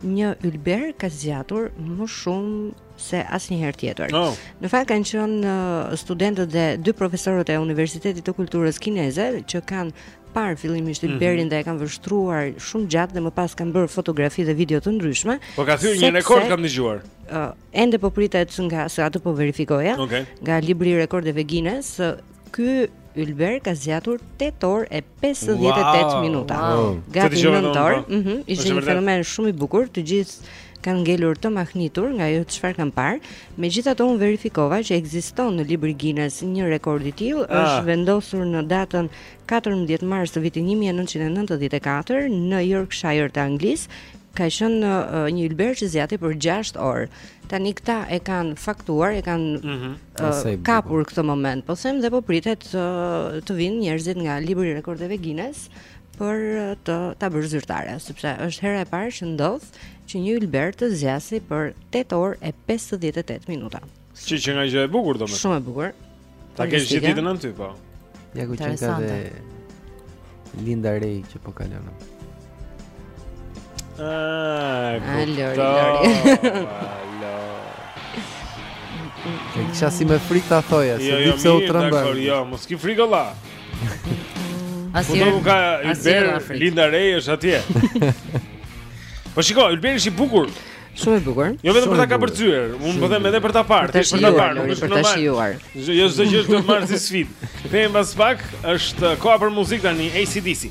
Një ylber ka zgjatur më shumë se asnjëherë tjetër. Oh. Në fakt kanë qenë uh, studentët dhe dy profesorët e Universitetit të Kulturës Kineze që kanë parë fillimisht mhm. ylberin mm -hmm. dhe e kanë vështruar shumë gjatë dhe më pas kanë bërë fotografi dhe video të ndryshme. Po ka thyer një rekord kam dëgjuar. Uh, ende po pritet nga se ata po e verifikojnë. Okay. Nga libri i rekordeve Guinness, uh, Ky ylber ka zgjatur 8 orë e 58 wow, minuta. Wow. Gati 9 orë. Po. Mhm, ishte një fenomen shumë i bukur. Të gjithë kanë ngelur të mahnitur nga ajo çfarë kanë parë. Megjithatë unë verifikova që ekziston në librin Guinness një rekord i tillë, ah. është vendosur në datën 14 mars të vitit 1994 në Yorkshire të Anglisë, ka qenë uh, një ylber që zgjati për 6 orë. Tani këta e kanë faktuar, e kanë mm -hmm. kapur këtë moment, po them dhe po pritet të, të vinë njerëzit nga libri i rekordeve Guinness për ta bërë zyrtare, sepse është hera e parë që ndodh që një ylber të zgjasë për 8 orë e 58 minuta. Që qenka gjë e bukur domethënë. Shumë e bukur. Ta kesh gjithë ditën aty po. Ja ku qenka dhe Linda Rei që po kalon. Ah, Lori, Lori. Ke kisha si me frikë ta thoja, se jo, jo, se u trembe. Jo, jo, mos ki frikë la. Asi. Po ka Linda Rei është atje. Po shiko, ylberi është i bukur. Shumë i bukur. Jo vetëm për ta kapërcyer, unë po them edhe për ta parë, për ta parë, nuk është normal. Jo çdo gjë duhet marrë si sfidë. Kthehemi pas pak, është koha për muzikë tani ACDC.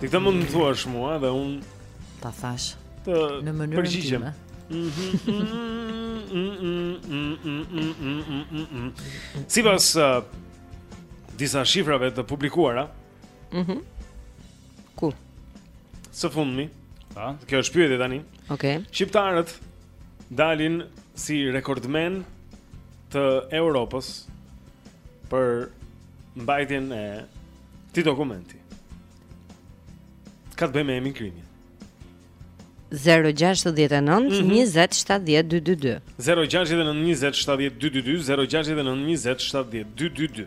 Ti këtë mund të ma thuash mua dhe unë ta thashë. Të në mënyrë përgjigjem. Sipas uh, disa shifrave të publikuara, mhm. Mm Ku? Së fundmi, ta, kjo është pyetja tani. Okej. Okay. Shqiptarët dalin si rekordmen të Europës për mbajtjen e Këtij dokumenti. Ka të bëjë me emigrimin. 0-6-19-27-12-2 0-6-19-27-12-2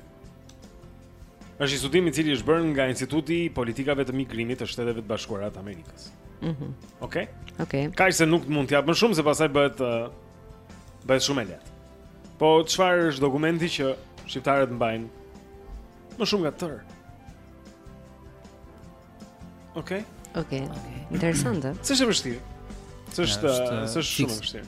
është një studim i cili është bërë nga Instituti i Politikave të Migrimit të Shteteve të Bashkuara të Amerikës mm -hmm. Ok? Ok Kaq se nuk mund të jap më shumë se pastaj bëhet uh, bëhet shumë e lehtë Po çfarë është dokumenti që shqiptarët mbajnë Më shumë nga tërë. Okej. Okay. Okej. Okay. Interesant. S'është e vështirë. S'është, s'është shumë e vështirë.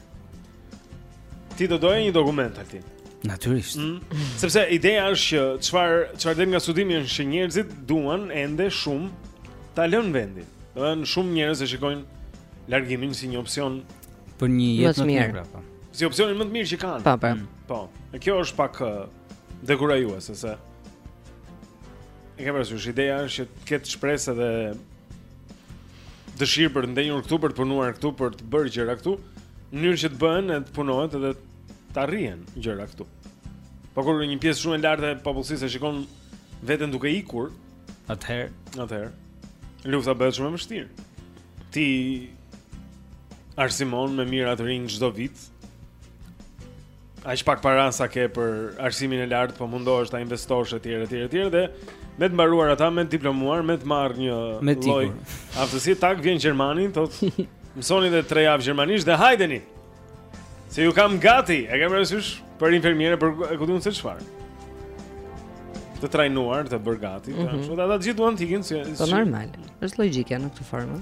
Ti do doje një dokument aty. Natyrisht. Mm. Sepse ideja është që çfarë, çfarë del nga studimi është që njerëzit duan ende shumë ta lënë vendin. Domethënë shumë njerëz e shikojnë largimin si një opsion për një jetë më të mirë. Pra, po. Si opsionin më të mirë që kanë. Po, po. Mm. Po. Kjo është pak Dekurajuese se E ke parasysh, ideja është që të ketë shpresë edhe dëshirë për të ndenjur këtu, për të punuar këtu, për të bërë gjëra këtu, në mënyrë që të bëhen e të punohet edhe të arrihen gjëra këtu. Po kur një pjesë shumë e lartë e popullsisë e shikon veten duke ikur, atëherë, atëherë lufta bëhet shumë e vështirë. Ti arsimon me mijëra të rinj çdo vit. aq pak para sa ke për arsimin e lartë, po mundohesh ta investosh etj etj etj dhe me të mbaruar ata me të diplomuar, me të marrë një lloj aftësie tak vjen gjermani, thotë mësoni edhe 3 javë gjermanisht dhe hajdeni. Se ju kam gati, e ke parasysh për infermiere për e ku di unë se çfarë. Të trajnuar, të bërë gati, mm -hmm. ata gjithë duan të ikin si, si... Po normal, është logjike në këtë formë.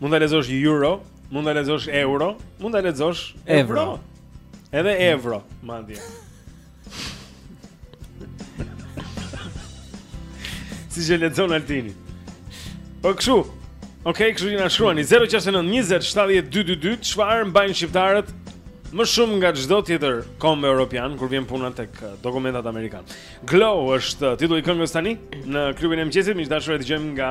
Mund ta lexosh euro, mund ta lexosh euro, mund ta lexosh evro. Edhe evro, madje. siç e lexon Altini. Po kshu. Okej, okay, kshu ju na shkruani 069 20 70 222, çfarë mbajnë shqiptarët më shumë nga çdo tjetër komb europian kur vjen puna tek eh, dokumentat amerikanë. Glow është eh, titulli i këngës tani në klubin e mëngjesit, miq të dashur e dëgjojmë nga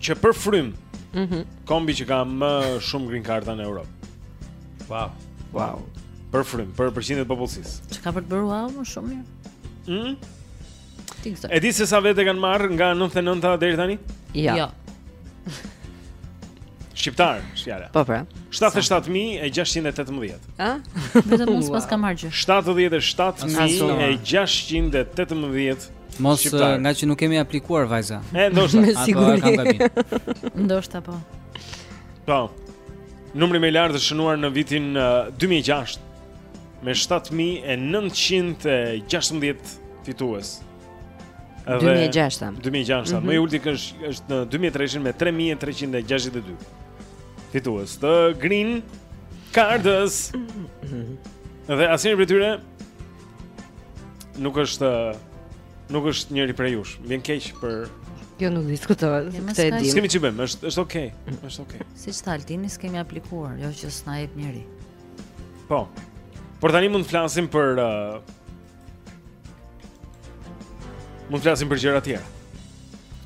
që për frym. Mhm. Mm kombi që ka më shumë green card'a në Europë. Wow. Wow. Për frym, për përqindjen e popullsisë. Çka për të bërë wow më shumë mirë. Mhm. Mm e di se sa vetë kanë marrë nga 99-a deri tani? Jo. Jo. Shqiptar, shjala. Po pra. 77618. Ë? Vetëm ne s'paskemi marrë gjë. 77618. Mos ngaqë nuk kemi aplikuar vajza. E ndoshta. Me siguri. Ndoshta po. Po. Numri më i lartë është shënuar në vitin 2006 me 7916 fitues. 2006. 2006. Më i ulti është është në 2003 me 3362 fitues. Të Green Card-ës. Dhe asnjëri prej tyre nuk është nuk është njëri prej jush. Vjen keq për Jo nuk diskutohet, këtë e di. S'kemi ç'i bëjmë, është është okay, është okay. Siç tha Altini, s'kemi aplikuar, jo që s'na jep njeri. Po. Por tani mund të flasim për uh, mund të flasim për gjëra të tjera.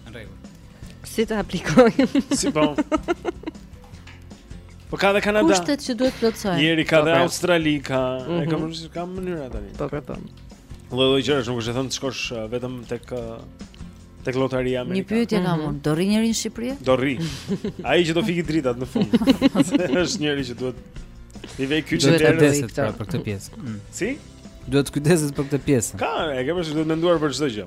Në rregull. Si të aplikojmë? Si po. Po ka dhe Kanada. Kushtet që duhet plotësojnë. Gjermani ka po, dhe pra. Australi, ka, mm -hmm. s'ka mhm. rëndësi, ka mënyra tani. Po, pra, po. Dhe dhe gjëra, nuk është e thënë të shkosh uh, vetëm tek... Uh, tek lotaria amerikane. Një pyetje kam mhm. unë, do rri njeri në Shqipëri? Do rri. Ai që do fiki dritat në fund. Është njëri që duhet i vejë kyçin derës pra, për këtë pjesë. Mm. Si? Duhet të kujdeset për këtë pjesë. Ka, e ke parasysh duhet menduar për çdo gjë.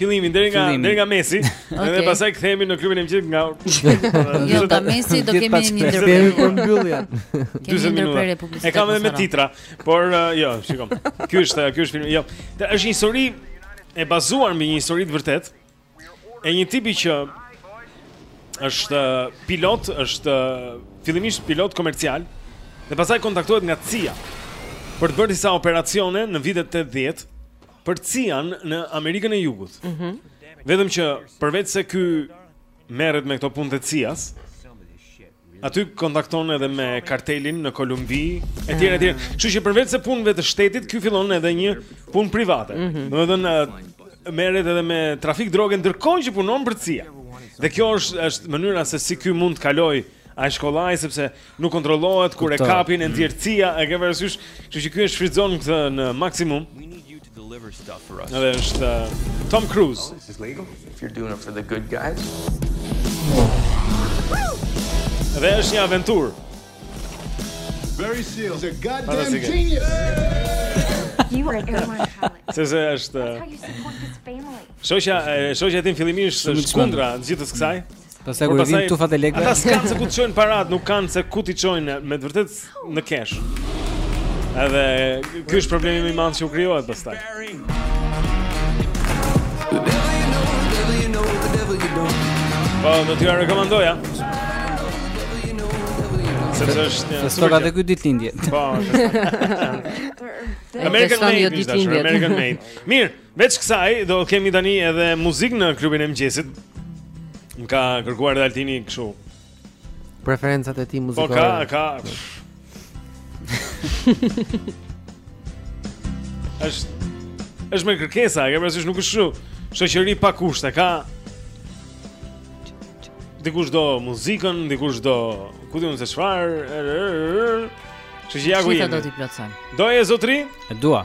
Fillimi deri nga deri nga mesi, okay. dhe pastaj kthehemi në klubin e mëngjesit nga Jo, nga mesi do kemi një ndërprerje për mbylljen. 40 minuta. E kam edhe me titra, por uh, jo, shikojmë. Ky është, ky është filmi. Jo. Të, është një histori e bazuar mbi një histori të vërtetë. E një tipi që është uh, pilot, është uh, fillimisht pilot komercial dhe pastaj kontaktohet nga CIA për të bërë disa operacione në vitet 80 për Cian në Amerikën e Jugut. Ëh. Mm Vetëm që përveç se ky merret me këto punë të Cias, aty kontakton edhe me kartelin në Kolumbi etj ah. etj. Kështu që përveç se punëve të shtetit, ky fillon edhe një punë private. Mm -hmm. Domethënë eh, merret edhe me trafik droge ndërkohë që punon për Cia. Dhe kjo është është mënyra se si ky mund të kalojë aq kollaj sepse Nuk kontrollohet kur e kapin e mm. nxjerr CIA, e ke parasysh, kështu që ky e shfrytëzon këtë në maksimum. Edhe është uh, Tom Cruise. Oh, it's legal if you're doing it for the good guys. Dhe është një aventurë. Barry Seal. He's a goddamn genius. You are everyone talent. Sepse është. Uh, shoqja, e shoqja tij fillimisht është kundra gjithës kësaj. Pastaj kur vin tufat e lekëve. Ata s'kan se ku t'i çojnë paratë, nuk kanë se ku t'i çojnë me të vërtetë në cash. Edhe ky është problemi më i madh që u krijohet pastaj. Po, do t'ju rekomandoja. Sepse është një... Sot e ka dhe këtë ditëlindje. Po, është... American Made, American Made. Mirë, Veç kësaj, do të kemi tani edhe muzikë në klubin e mëngjesit. Më ka kërkuar Altini kështu. Preferencat e tij po, muzikore. Po ka, ka. Është është me kërkesa, e ke parasysh nuk është kështu. Shoqëri pa kushte, ka dikush do muzikën, dikush do ku di unë se çfarë. Kështu që ja ku jemi. Çfarë do t'i plotësojmë? Do e zotëri? E dua.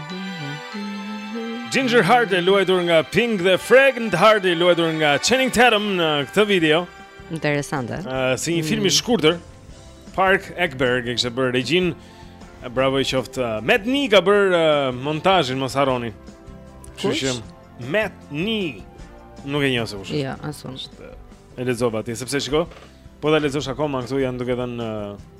Ginger Heart e luajtur nga Pink dhe Fragrant Heart e luajtur nga Channing Tatum në këtë video. Interesante. Uh, si një film i shkurtër. Park Ekberg e kishte bërë regjin. Bravo i qoftë. Uh, Matt Nee ka bërë uh, montazhin, mos harroni. Kush? Matt Nee. Nuk e njoh se kush. Jo, asun. E lexova aty, sepse shiko. Po ta lexosh akoma këtu janë duke dhënë uh,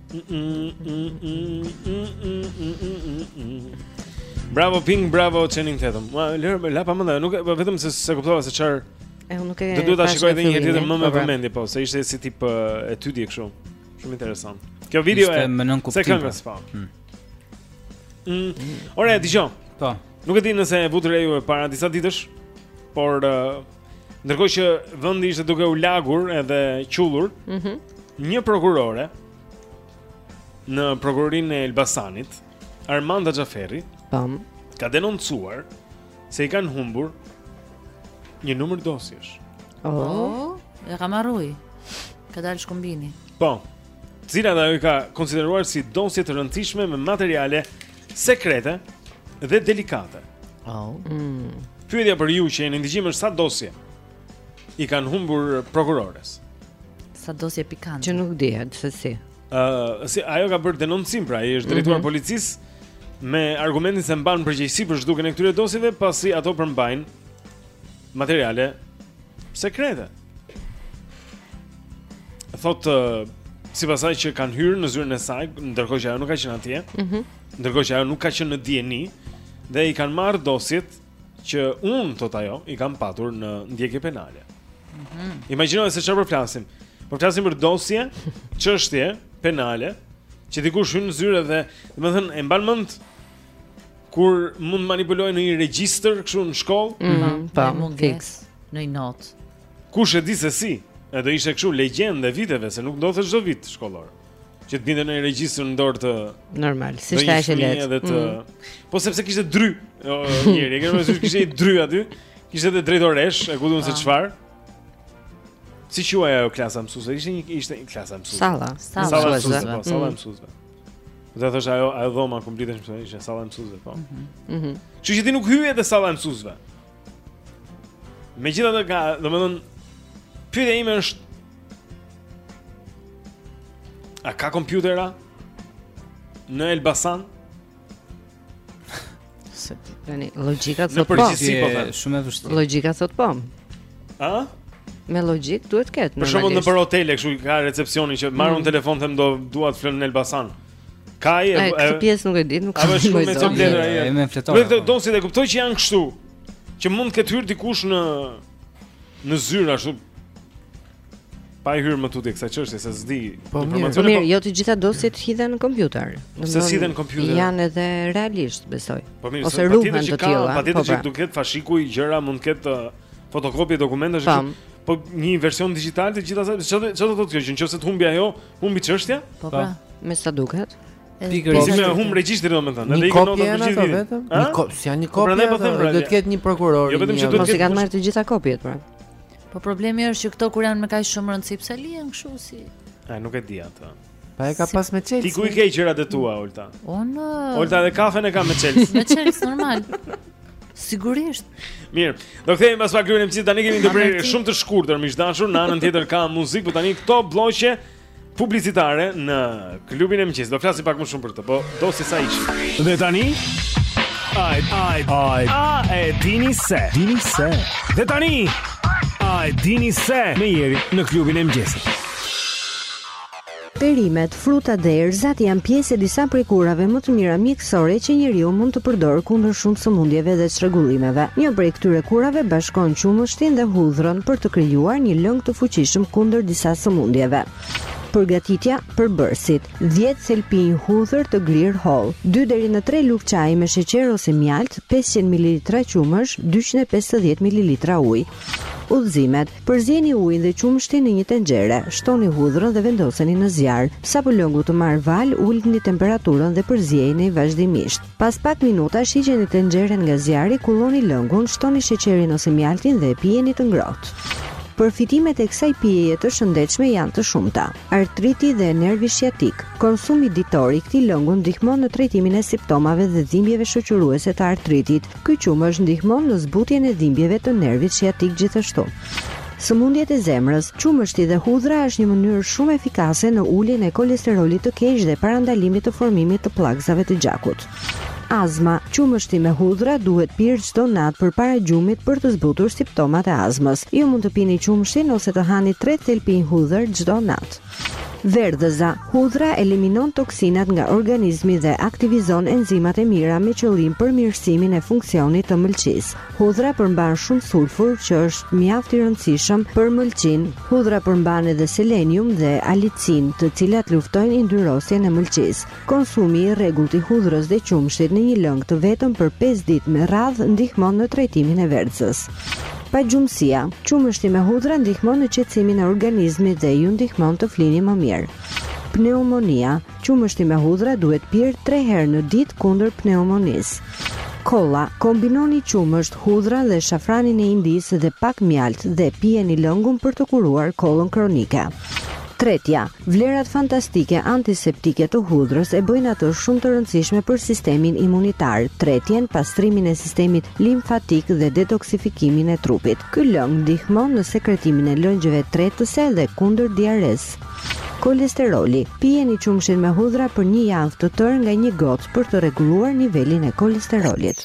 Bravo Pink, bravo Channing Tatum. Ma lër me lapa mendja, nuk e po vetëm se se kuptova se çfarë. E unë nuk e. Do duhet ta shikoj edhe një herë tjetër më me po, po. vëmendje po, se ishte si tip etydi kështu. Shumë interesant. Kjo video me nënkuptim. Se këngë spa. Po. Mm. mm. Ora, dëgjoj. Po. Nuk e di nëse e vutë re ju para disa ditësh, por uh, Ndërkohë që vendi ishte duke u lagur edhe qullur, ëh, mm një prokurore në prokurorinë e Elbasanit, Armanda Xhaferri, pam, ka denoncuar se i kanë humbur një numër dosjesh. Oh, e ka marrë uji. Ka dalë Shkumbini. Po. Të cilat ajo i ka konsideruar si dosje të rëndësishme me materiale sekrete dhe delikate. Oh. Mm. Pyetja për ju që jeni në dëgjim është sa dosje i kanë humbur prokurores. Sa dosje pikante. Që nuk dihet se si. Ëh, uh, si ajo ka bërë denoncim pra, i është drejtuar mm -hmm. policisë me argumentin se mban përgjegjësi për zhdukjen e këtyre dosjeve, pasi ato përmbajnë materiale Sekrete. Thot uh, sipas saj që kanë hyrë në zyrën e saj, ndërkohë që ajo nuk ka qenë atje. Mhm. Mm ndërkohë që ajo nuk ka qenë në dijeni dhe i kanë marrë dosjet që unë thot ajo i kam patur në ndjekje penale. Mhm. Mm Imagjinoje se çfarë po flasim. Po flasim për dosje, çështje penale që dikush hyn në zyrë dhe, domethënë, e mban mend Kur mund të manipuloje një regjistër kështu në shkollë? Mm -hmm. Pa, po, mund të fikse një notë. Kush e di se si? Edhe ishte kështu legjendë e viteve se nuk ndodhte çdo vit shkollor. Që të binte një regjistër në dorë të normal, si është ajo lehtë. Edhe të mm. Po sepse kishte dry, njëri, e kemi vështirë kishte një dry aty. Kishte edhe drejtoresh, e ku di unë se ah. çfarë. Si quhej ajo klasa mësuese? Ishte një ishte një klasa mësuese. Salla, salla, salla e mësuesve. Po, salla mm. e mësuesve. Dhe thjesht ajo, ajo dhoma ku mblidheshin mësuesit, ishte salla e mësuesve, po. Mhm. Mm mhm. Mm që ti nuk hyje te salla e mësuesve. Megjithatë ka, domethënë pyetja ime është A ka kompjutera në Elbasan? Se ti tani logjika thot po. po shumë e vështirë. Logjika thot po. Ë? Me logjik duhet të ketë. Për shembull nëpër hotele kështu ka recepsioni që marr un mm. telefon them do dua të flas në Elbasan. Ka e këtë pjesë nuk e di, nuk ka. Apo shumë me të blerë ai. Ai më fleton. Nuk do të thonë kuptoj që janë kështu. Që mund të ketë hyrë dikush në në zyrë ashtu. Pa i hyrë më tutje kësaj çështje se s'di po, informacione. Po mirë, jo të gjitha dosjet hidhen në kompjuter. Se hidhen në kompjuter. Janë edhe realisht, besoj. Po mirë, ose ruhen të tilla. Po patjetër që po, pra. duket fashikulli gjëra mund të ketë uh, fotokopje dokumentash. Po një version dixhital të gjitha asaj. Çfarë çfarë do të thotë kjo që nëse të humbi ajo, humbi çështja? Po pra, me sa duket. Pikërisht. Po më humb regjistrin domethënë, edhe ikën nota për gjithë ditën. Një kopje, s'janë një po, kopje. Pra, po pra, do të ketë një prokuror. Jo vetëm që do të ketë. Mos i kanë marrë të gjitha kopjet pra. Po problemi është që këto kur janë me kaq shumë rëndësi, pse lihen kështu si? Ai nuk e di atë. Po e ka pas me çelës. Ti ku i ke gjërat e tua, Olta? Unë. Uh, Olta dhe kafen e ka me çelës. me çelës normal. Sigurisht. Mirë. Do kthehemi pas pak në klubin e mëngjesit tani kemi ndërprerje shumë të shkurtër, miq të dashur, në anën tjetër ka muzikë, por tani këto blloqe publicitare në klubin e mëngjesit. Do flasim pak më shumë për këtë, po do si sa ish. Dhe tani Ai, ai, ai. A e dini se? Dini se. Dhe tani Ai, dini se me Jerin në klubin e mëngjesit. Perimet, frutat dhe erëzat janë pjesë e disa prej kurave më të mira mjekësore që njeriu mund të përdorë kundër shumë sëmundjeve dhe çrregullimeve. Një prej këtyre kurave bashkon qumështin dhe hudhrën për të krijuar një lëng të fuqishëm kundër disa sëmundjeve. Përgatitja, Përbërësit, dhjetë thelpinj hudhër të grirë hollë, dy deri në tre lugë çaji me sheqer ose mjaltë, pesëqind mililitra qumësht, dyqind e pesëdhjetë mililitra ujë. Udhëzimet, Përzieni ujin dhe qumështin në një tenxhere, shtoni hudhrën dhe vendoseni në zjarr. Sapo lëngu të marrë valë, ulni temperaturën dhe përziejini vazhdimisht. Pas pak minutash hiqeni tenxheren nga zjarri, kulloni lëngun, shtoni sheqerin ose mjaltin dhe pijeni të ngrohtë. Përfitimet e kësaj pijeje të shëndetshme janë të shumta. Artriti dhe nervi shiatik. Konsumi ditor i këtij lëngu ndihmon në trajtimin e simptomave dhe dhimbjeve shoqëruese të artritit. Ky qumësht ndihmon në zbutjen e dhimbjeve të nervit shiatik gjithashtu. Sëmundjet e zemrës, Qumështi dhe hudhra është një mënyrë shumë efikase në uljen e kolesterolit të keq dhe parandalimit të formimit të pllakëzave të gjakut. Azma, Qumështi me hudhra duhet pirë çdo natë përpara gjumit për të zbutur simptomat e azmës. Ju mund të pini qumështin ose të hani tre thelpinj hudhër çdo natë. Verdhëza, Hudhra eliminon toksinat nga organizmi dhe aktivizon enzimat e mira me qëllim përmirësimin e funksionit të mëlçisë. Hudhra përmban shumë sulfur që është mjaft i rëndësishëm për mëlçinë. Hudhra përmban edhe selenium dhe alicinë, të cilat luftojnë yndyrosjen e mëlçisë. Konsumi i rregullt i hudhrës dhe qumështit në një lëng të vetëm për pesë ditë me radhë ndihmon në trajtimin e verdhëzës. Pagjumësia, qumështi me hudhra ndihmon në qetësimin e organizmit dhe ju ndihmon të flini më mirë. Pneumonia, qumështi me hudhra duhet pirë 3 herë në ditë kundër pneumonisë. Kolla, kombinoni qumësht, hudhra dhe shafranin e Indisë dhe pak mjaltë dhe pijeni lëngun për të kuruar kollën kronike. Tretja, vlerat fantastike antiseptike të hudhrës e bëjnë atë shumë të rëndësishme për sistemin imunitar, tretjen, pastrimin e sistemit limfatik dhe detoksifikimin e trupit. Ky lëng ndihmon në sekretimin e lëngjeve tretëse dhe kundër diaresë. Kolesteroli. Pijeni qumështin me hudhra për një javë të tërë nga një gotë për të rregulluar nivelin e kolesterolit.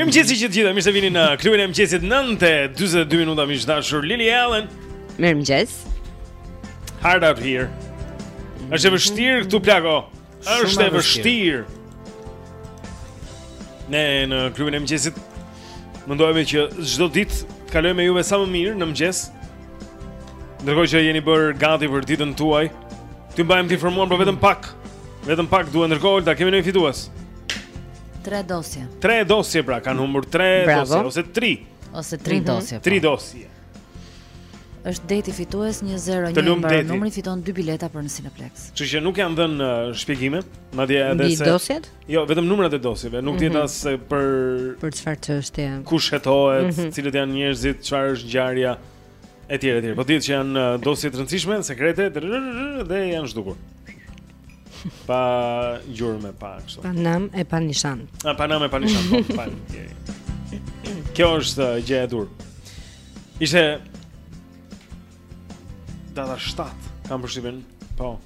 Mirëmëngjesi të gjithë, mirë se vini në klubin e mëngjesit nëntë e 42 minuta miq të dashur Lily Allen Mirëmëngjes Hard out here është e vështirë këtu plako është e vështirë Ne në klubin e mëngjesit Mundohemi që çdo ditë të kalojë me juve sa më mirë në mëngjes Ndërkohë që jeni bërë gati për ditën tuaj T'ju mbajmë të informuar por vetëm pak Vetëm pak dhe ndërkohë, ta kemi një fitues Tre dosje Tre dosje pra, kanë humbur tre Bravo. dosje Ose tri Ose tri mm -hmm. dosje po. Tri dosje është Deti fitues 101 Të lumtë Deti Numri fiton 2 bileta për në Cineplex Që nuk janë dhënë uh, shpjegime Madje edhe se Në dosjet? Jo, vetëm numrat e dosjeve, nuk dihet mm -hmm. as se për për çfarë çështje. Kush hetohet, mm -hmm. cilët janë njerëzit, çfarë është ngjarja etj etj. Po dihet që janë uh, dosje të rëndësishme, sekrete dhe janë zhdukur. Pa gjurmë me pa kështu. Pa nam e pa nishan. Ah, pa nam e pa nishan, po pa. Kjo është uh, gjëja e duhur. Ishte Data 7, kam përshtypjen. Po.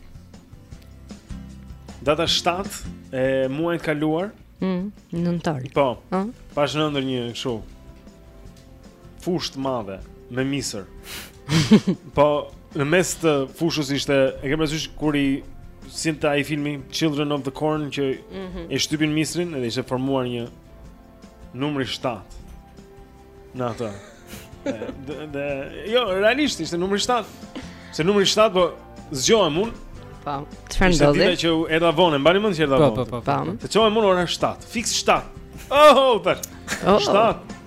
Data 7 e muajit të kaluar. Mm, nëntor. Po. Ëh. Mm. Pashë në ëndërr një kështu. Fushë të madhe me misër. po në mes të fushës ishte, e ke parasysh kur ishin te ai filmi Children of the Corn që mm -hmm. e shtypin misrin dhe ishte formuar një numri 7 në atë. Dhe, dhe jo, realisht ishte numri 7. Se numri 7 po zgjohem unë. Po, çfarë ndodhi? Ishte dita që erdha vonë, mbani mend që erdha po, vonë. Po, po, po. po. Të çohem unë ora 7, fiks 7. Oh, oh, tash. Oh, 7. Oh.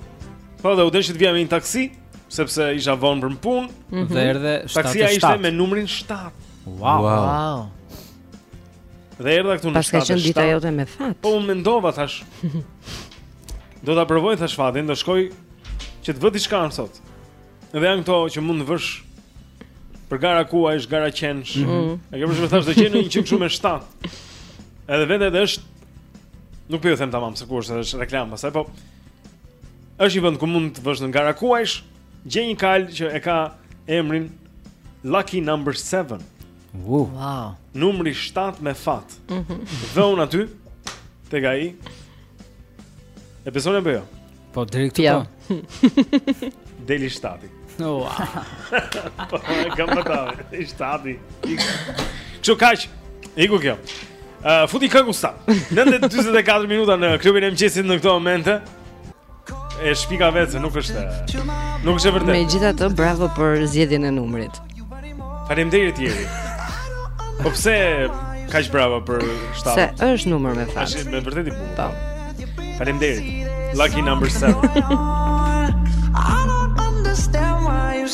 Po, dhe u desh të vija me një taksi, sepse isha vonë për punë. Mm -hmm. Dhe erdhi 7. Taksia ishte me numrin 7. Wow. wow. Dhe erdha këtu në shtëpi. Paska qenë dita jote me fat. Po unë mendova thash. Do ta provoj thash fatin, do shkoj që të vë diçka sot. Dhe janë këto që mund të vësh për gara kuajsh, gara qensh. Mm -hmm. A ke përshme thash do qenë një çikë shumë e shtatë. Edhe vetë edhe është nuk po ju them tamam se ku është, se është reklamë, pastaj po. Është një vend ku mund të vësh në gara kuajsh, gjej një kal që e ka emrin Lucky Number 7. Wow. wow. Numri 7 me fat. Mm -hmm. Dhe unë aty tek ai. E beson apo jo? Po deri këtu. Ja. Po. Doli 7. Wow. po kam patur. I 7. Kjo kaq? Iku kjo. Uh, futi këngën sa 9.44 minuta në klubin e mëngjesit në këto momente E shpika vetë se nuk është. Nuk është e vërtetë. Megjithatë, bravo për zgjedhjen e numrit. Faleminderit Jeri. Po pse kaq bravo për shtatë? Se është numër me fat. Është me vërtet i bukur. Po. Faleminderit. Lucky number 7.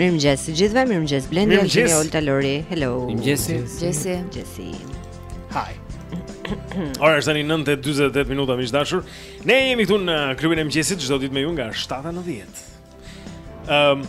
Mirëmëngjes të gjithëve mirëmëngjes Blendi, mirëmëngjes Olta Lori, hello Mirëmëngjes Xhesi Xhesi Hi Ora është tani 9:48 minuta miq të dashur. Ne jemi këtu në klubin e mëngjesit çdo ditë me ju nga 7 në 10. Ëm um,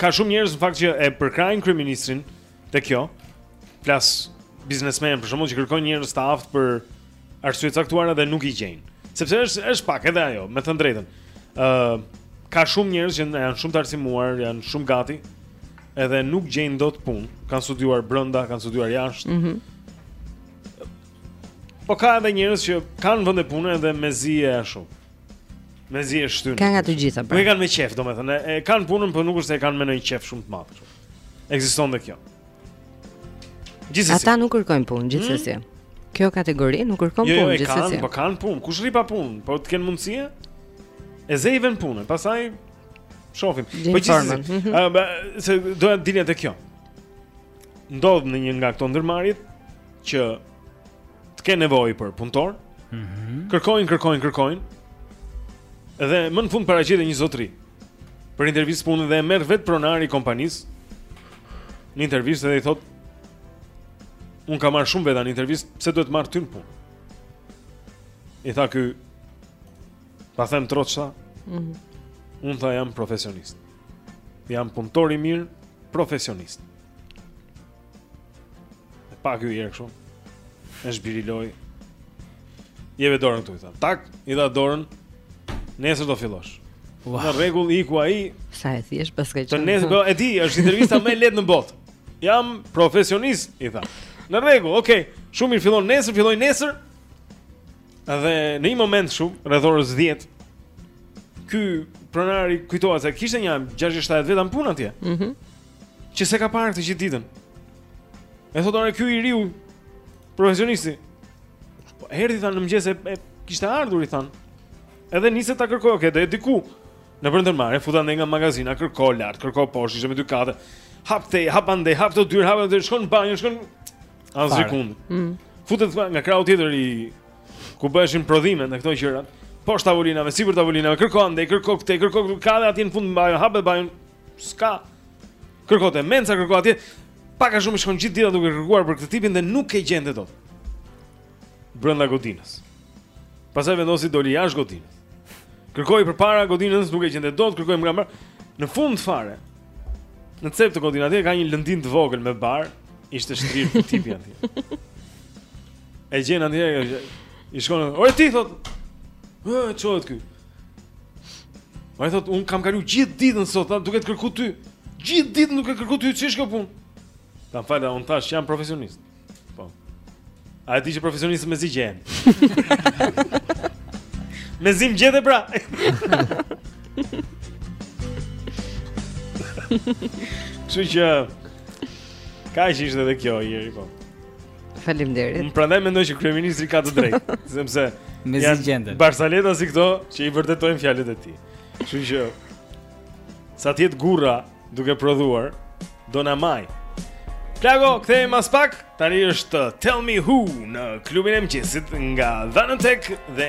Ka shumë njerëz në fakt që e përkrahin kryeministrin te kjo. Flas biznesmenë për shembull që kërkojnë njerëz të aftë për arsye të caktuara dhe nuk i gjejnë. Sepse është, është pak edhe ajo, them të drejtën. ë uh, ka shumë njerëz që janë shumë të arsimuar, janë shumë gati, edhe nuk gjejnë dot punë. Kanë studiuar brenda, kanë studiuar jashtë. Mhm. Mm po ka edhe njerëz që kanë vende pune edhe mezi e ashtu. Mezi e shtyn. Ka nga të gjitha pra. Po i kanë me qejf, domethënë, e kanë punën, por nuk është se e kanë me ndonjë qejf shumë të madh. Ekziston dhe kjo. Gjithsesi. Ata nuk kërkojnë punë gjithsesi. Hmm? Kjo kategori nuk kërkon jo, jo punë gjithsesi. Jo, kanë, po kanë punë. Kush rri pa punë? Po të kenë mundësi? E zë, e zë vend punën, pastaj shohim. Po gjithsesi. Ëh, mhm. ah, se do të dilja te kjo. Ndodh në një nga këto ndërmarrjet që të kenë nevojë për punëtorë. Mhm. Mm kërkojnë, kërkojnë, kërkojnë. Dhe më në fund paraqitet një zotëri për intervistë pune dhe e merr vetë pronari i kompanisë. Në intervistë dhe i thotë Unë kam marr shumë veta në intervistë, pse duhet të marr ty në punë? I tha ky Ta them troç, tha. Mhm. Mm Unë tha jam profesionist. Jam punëtor i mirë, profesionist. E pa ky, Jeri, kështu E zhbiriloi. Je ||| dorën këtu i tha Tak, i dha dorën Nesër do fillosh wow. Në rregull iku ai Sa e thjeshtë paska qënë nesër, po, E di, është intervista më e lehtë në botë Jam profesionist, i tha Në rregull, okej okay. Shumë mirë fillon nesër, filloi nesër Dhe në një moment shumë, rreth orës 10 Ky pronari kujtohet se kishte nja 6-7 veta në punë atje. Mhm. Mm Që s'e ka parë të gjithë ditën. E thotë ore ky i riu profesionisti. Po erdhi tha në mëngjes e, e kishte ardhur i thanë. Edhe nisi ta kërkojë, okay, dhe diku në brenda, more, futet andej nga magazina, kërko lart, kërko poshtë, ishte me dy kate. Hap këtej, hap andej, hap të dyrë, hap të dyrë, shkon në banjë, shkon asgjëkundi. Mm. Futet nga krahu tjetër i ku bëheshin prodhimet, këto gjëra. Poshtë tavolinave, sipër tavolinave, kërko andej, kërko këtej, kërko këtej aty në fund mbajë, hap e bajë. S'ka, kërko te mensa kërko atje. Pak a shumë i shkon gjithë dita duke kërkuar për këtë tipin dhe nuk e gjente dot. Brenda godinës. Pastaj vendosi doli jashtë godinës. Kërkoi përpara godinës, nuk e gjente dot, kërkoi më mbrapa. Në fund fare, në cep të godinës atje ka një lëndinë të vogël me bar, ishte shtrirë ky tipi atje. E gjen atje, i shkon, "Oj ti thotë, "Ë, çohet ky." Ai thotë unë kam kalu gjithë ditën sot duke të kërku ty. Gjithë ditën duke të kërku ty, ç'ish kjo punë. Të më falësh, unë thashë që jam profesionist. Po. A e di që profesionist mezi gjen. mezi më gjete pra. Çuçi. Kaq ishte edhe kjo Jeri po. Faleminderit. Unë prandaj mendoj që kryeministri ka të drejtë, sepse mezi gjendet. Barsaleta si këto që i vërtetojnë fjalët e tij. Kështu që sa të jetë Gurra duke prodhuar do na mbajë. Pra, kthehemi mas pak. Tani është Tell Me Who në klubin e mëngjesit nga Vanotek dhe